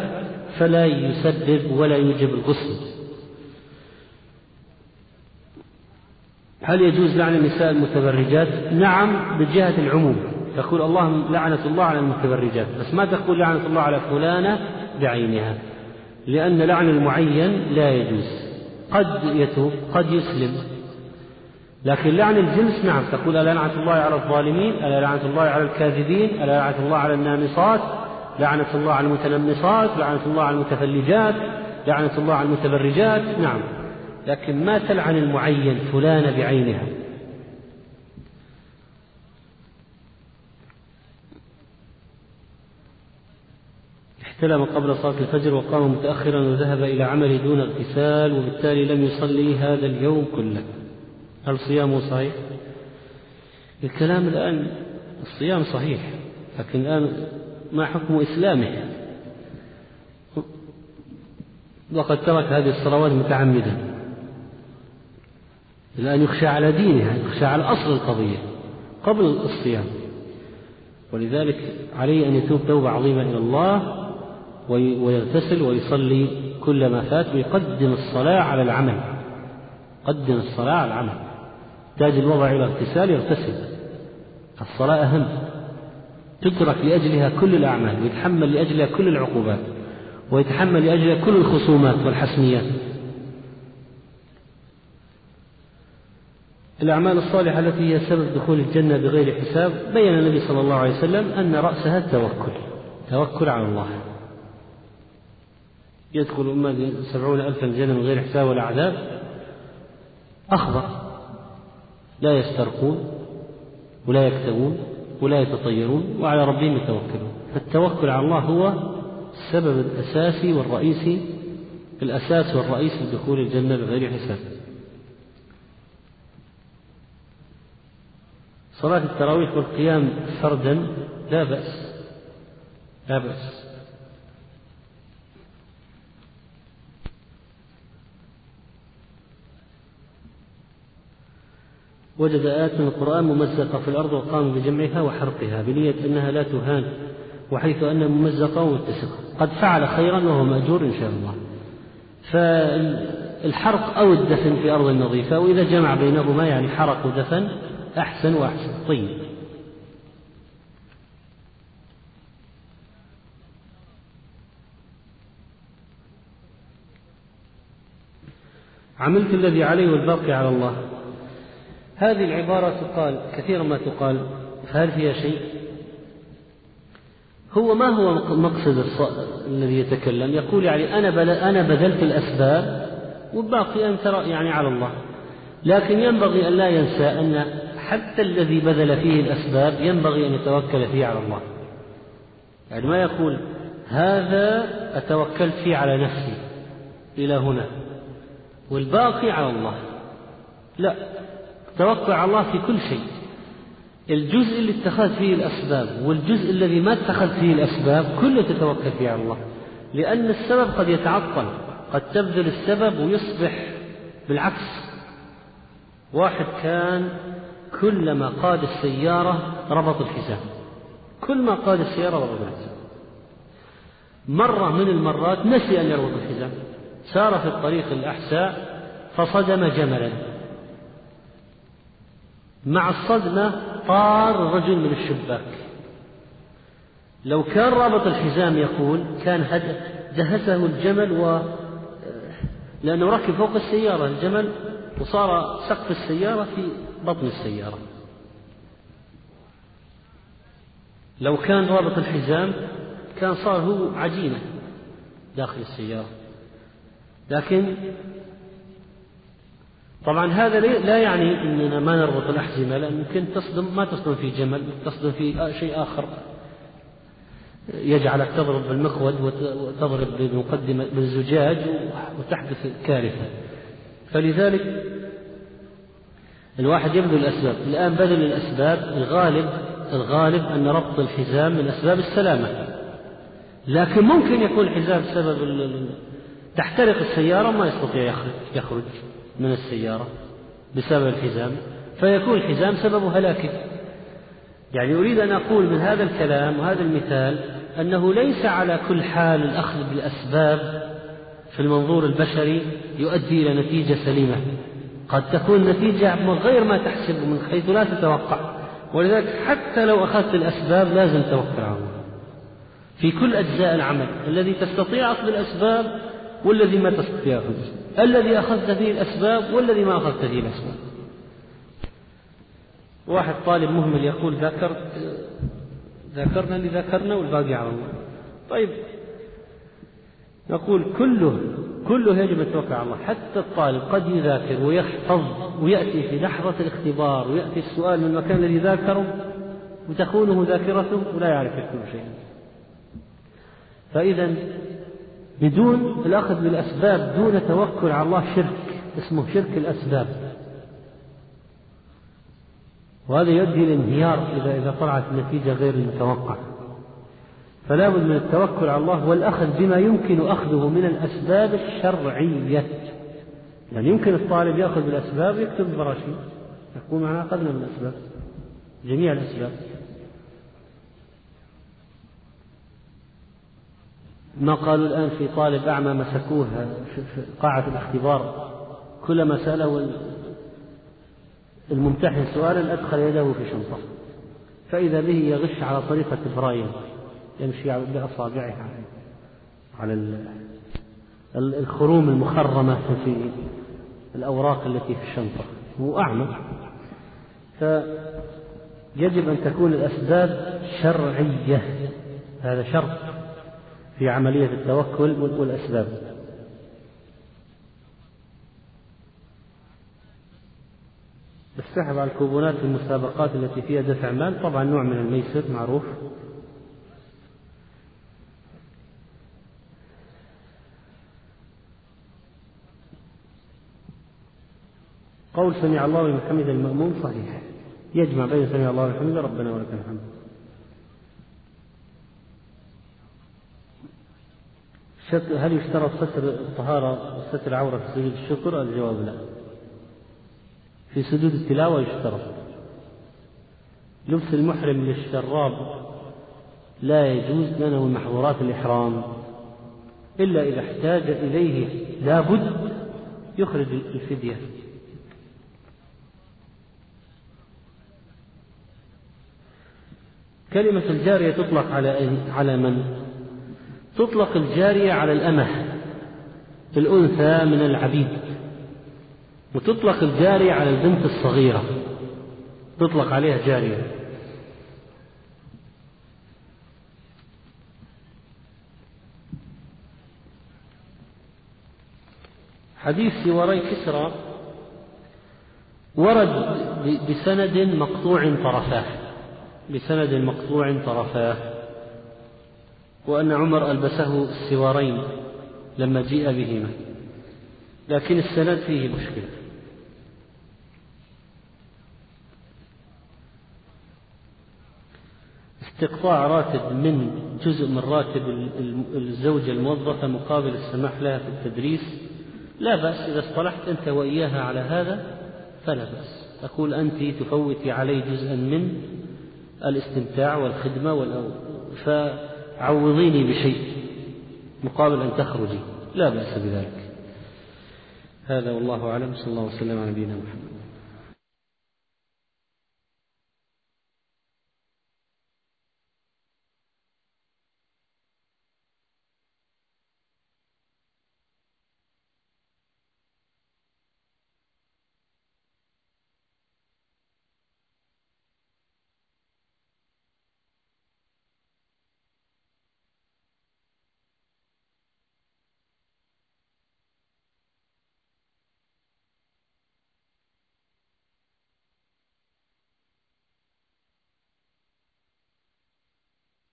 فلا يسبب ولا يوجب الغسل. هل يجوز لعن النساء المتبرجات؟ نعم بجهة العموم. تقول اللهم لعنة الله على المتبرجات بس ما تقول لعنة الله على فلانة بعينها لأن لعن المعين لا يجوز. قد يتوب قد يسلم. لكن لعن الجنس نعم تقول ألا لعنة الله على الظالمين ألا لعنة الله على الكاذبين ألا لعنة الله على النامصات لعنة الله على المتنمصات لعنة الله على المتفلجات لعنة الله على المتبرجات نعم. لكن ما تلعن المعين فلان بعينها؟ احتلم قبل صلاة الفجر وقام متأخرا وذهب إلى عمله دون اغتسال وبالتالي لم يصلي هذا اليوم كله. هل صيامه صحيح؟ الكلام الآن الصيام صحيح لكن الآن ما حكم إسلامه؟ وقد ترك هذه الصلوات متعمدا الآن يخشى على دينه يخشى على أصل القضية قبل الصيام. ولذلك عليه أن يتوب توبة عظيمة إلى الله ويغتسل ويصلي كل ما فات ويقدم الصلاة على العمل. قدم الصلاة على العمل. تاج الوضع إلى اغتسال يغتسل. الصلاة أهم. تترك لأجلها كل الأعمال ويتحمل لأجلها كل العقوبات ويتحمل لأجلها كل الخصومات والحسميات الأعمال الصالحة التي هي سبب دخول الجنة بغير حساب بين النبي صلى الله عليه وسلم أن رأسها التوكل توكل على الله. يدخل أمة سبعون ألفا الجنة من غير حساب ولا عذاب. أخبر. لا يسترقون ولا يكتبون ولا يتطيرون وعلى ربهم يتوكلون. فالتوكل على الله هو السبب الأساسي والرئيسي الأساس والرئيس لدخول الجنة بغير حساب. صلاة التراويح والقيام فردا لا بأس لا بأس. وجد آيات من القرآن ممزقة في الأرض وقام بجمعها وحرقها بنية أنها لا تهان وحيث أنها ممزقة ومتسقة. قد فعل خيرا وهو مأجور إن شاء الله. فالحرق أو الدفن في أرض نظيفة وإذا جمع بينهما يعني حرق ودفن أحسن وأحسن. طيب. عملت الذي عليه والباقي على الله. هذه العبارة تقال كثيرا ما تقال فهل فيها شيء؟ هو ما هو مقصد الذي يتكلم؟ يقول يعني أنا أنا بذلت الأسباب والباقي أنت يعني على الله. لكن ينبغي أن لا ينسى أن حتى الذي بذل فيه الأسباب ينبغي أن يتوكل فيه على الله. يعني ما يقول هذا أتوكلت فيه على نفسي إلى هنا والباقي على الله. لا. توكل على الله في كل شيء. الجزء اللي اتخذت فيه الأسباب والجزء الذي ما اتخذت فيه الأسباب كله تتوكل فيه على الله. لأن السبب قد يتعطل قد تبذل السبب ويصبح بالعكس. واحد كان كلما قاد السيارة ربط الحزام كل ما قاد السيارة ربط الحزام مرة من المرات نسي أن يربط الحزام سار في الطريق الأحساء فصدم جملا. مع الصدمة طار الرجل من الشباك. لو كان رابط الحزام يقول كان دهسه الجمل و لأنه ركب فوق السيارة الجمل وصار سقف السيارة في بطن السيارة. لو كان رابط الحزام كان صار هو عجينة داخل السيارة. لكن طبعا هذا لا يعني إننا ما نربط الأحزمة لأن يمكن تصدم ما تصدم في جمل تصدم في شيء آخر. يجعلك تضرب بالمقود وتضرب بمقدمه بالزجاج وتحدث كارثة. فلذلك الواحد يبذل الأسباب. الآن بذل الأسباب الغالب الغالب أن ربط الحزام من أسباب السلامة. لكن ممكن يكون الحزام سبب تحترق السيارة ما يستطيع يخرج. من السيارة بسبب الحزام فيكون الحزام سبب هلاكه. يعني أريد أن أقول من هذا الكلام وهذا المثال أنه ليس على كل حال الأخذ بالأسباب في المنظور البشري يؤدي إلى نتيجة سليمة. قد تكون نتيجة غير ما تحسب من حيث لا تتوقع. ولذلك حتى لو أخذت الأسباب لازم توكل على الله في كل أجزاء العمل الذي تستطيع أخذ الأسباب والذي ما تستطيع أخذ الذي أخذت فيه الأسباب والذي ما أخذت فيه الأسباب. واحد طالب مهمل يقول ذكر ذكرنا اللي ذكرنا والباقي على الله. طيب نقول كله كله يجب التوكل على الله. حتى الطالب قد يذاكر ويحفظ ويأتي في لحظة الاختبار ويأتي السؤال من المكان الذي ذاكره وتخونه ذاكرته ولا يعرف يكتب شيئا فإذا بدون الأخذ بالأسباب دون توكل على الله شرك. اسمه شرك الأسباب. وهذا يؤدي إلى انهيار إذا إذا طلعت النتيجة غير المتوقعة. فلا بد من التوكل على الله والأخذ بما يمكن أخذه من الأسباب الشرعية. يعني يمكن الطالب يأخذ بالأسباب ويكتب البراشيم يقول معنا أخذنا بالأسباب جميع الأسباب. ما قالوا الآن في طالب أعمى مسكوه في قاعة الاختبار؟ كلما سأله الممتحن سؤالا أدخل يده في شنطة. فإذا به يغش على طريقة برايل يمشي بأصابعه على الخروم المخرمة في الأوراق التي في الشنطة. هو أعمى. فيجب أن تكون الأسباب شرعية هذا شرط. في عملية التوكل والأسباب. السحب على الكوبونات في المسابقات التي فيها دفع مال طبعا نوع من الميسر معروف. قول سمع الله لمن حمد المأمون صحيح. يجمع بين سمع الله لمن ربنا ولك الحمد. هل يشترط ستر الطهارة وستر العورة في سجود الشكر؟ الجواب لا. في سجود التلاوة يشترط. لبس المحرم للشراب لا يجوز لأنه من محظورات الإحرام إلا إذا احتاج إليه لابد يخرج الفدية كلمة الجارية تطلق على على من؟ تطلق الجارية على الأمة الأنثى من العبيد. وتطلق الجارية على البنت الصغيرة تطلق عليها جارية. حديث سواري كسرى ورد بسند مقطوع طرفاه بسند مقطوع طرفاه. وأن عمر ألبسه السوارين لما جيء بهما. لكن السند فيه مشكلة. استقطاع راتب من جزء من راتب الزوجة الموظفة مقابل السماح لها في التدريس لا بأس إذا اصطلحت أنت وإياها على هذا فلا بأس. تقول أنت تفوتي علي جزءا من الاستمتاع والخدمة ف عوضيني بشيء مقابل أن تخرجي. لا بأس بذلك. هذا والله أعلم. صلى الله وسلم على نبينا محمد.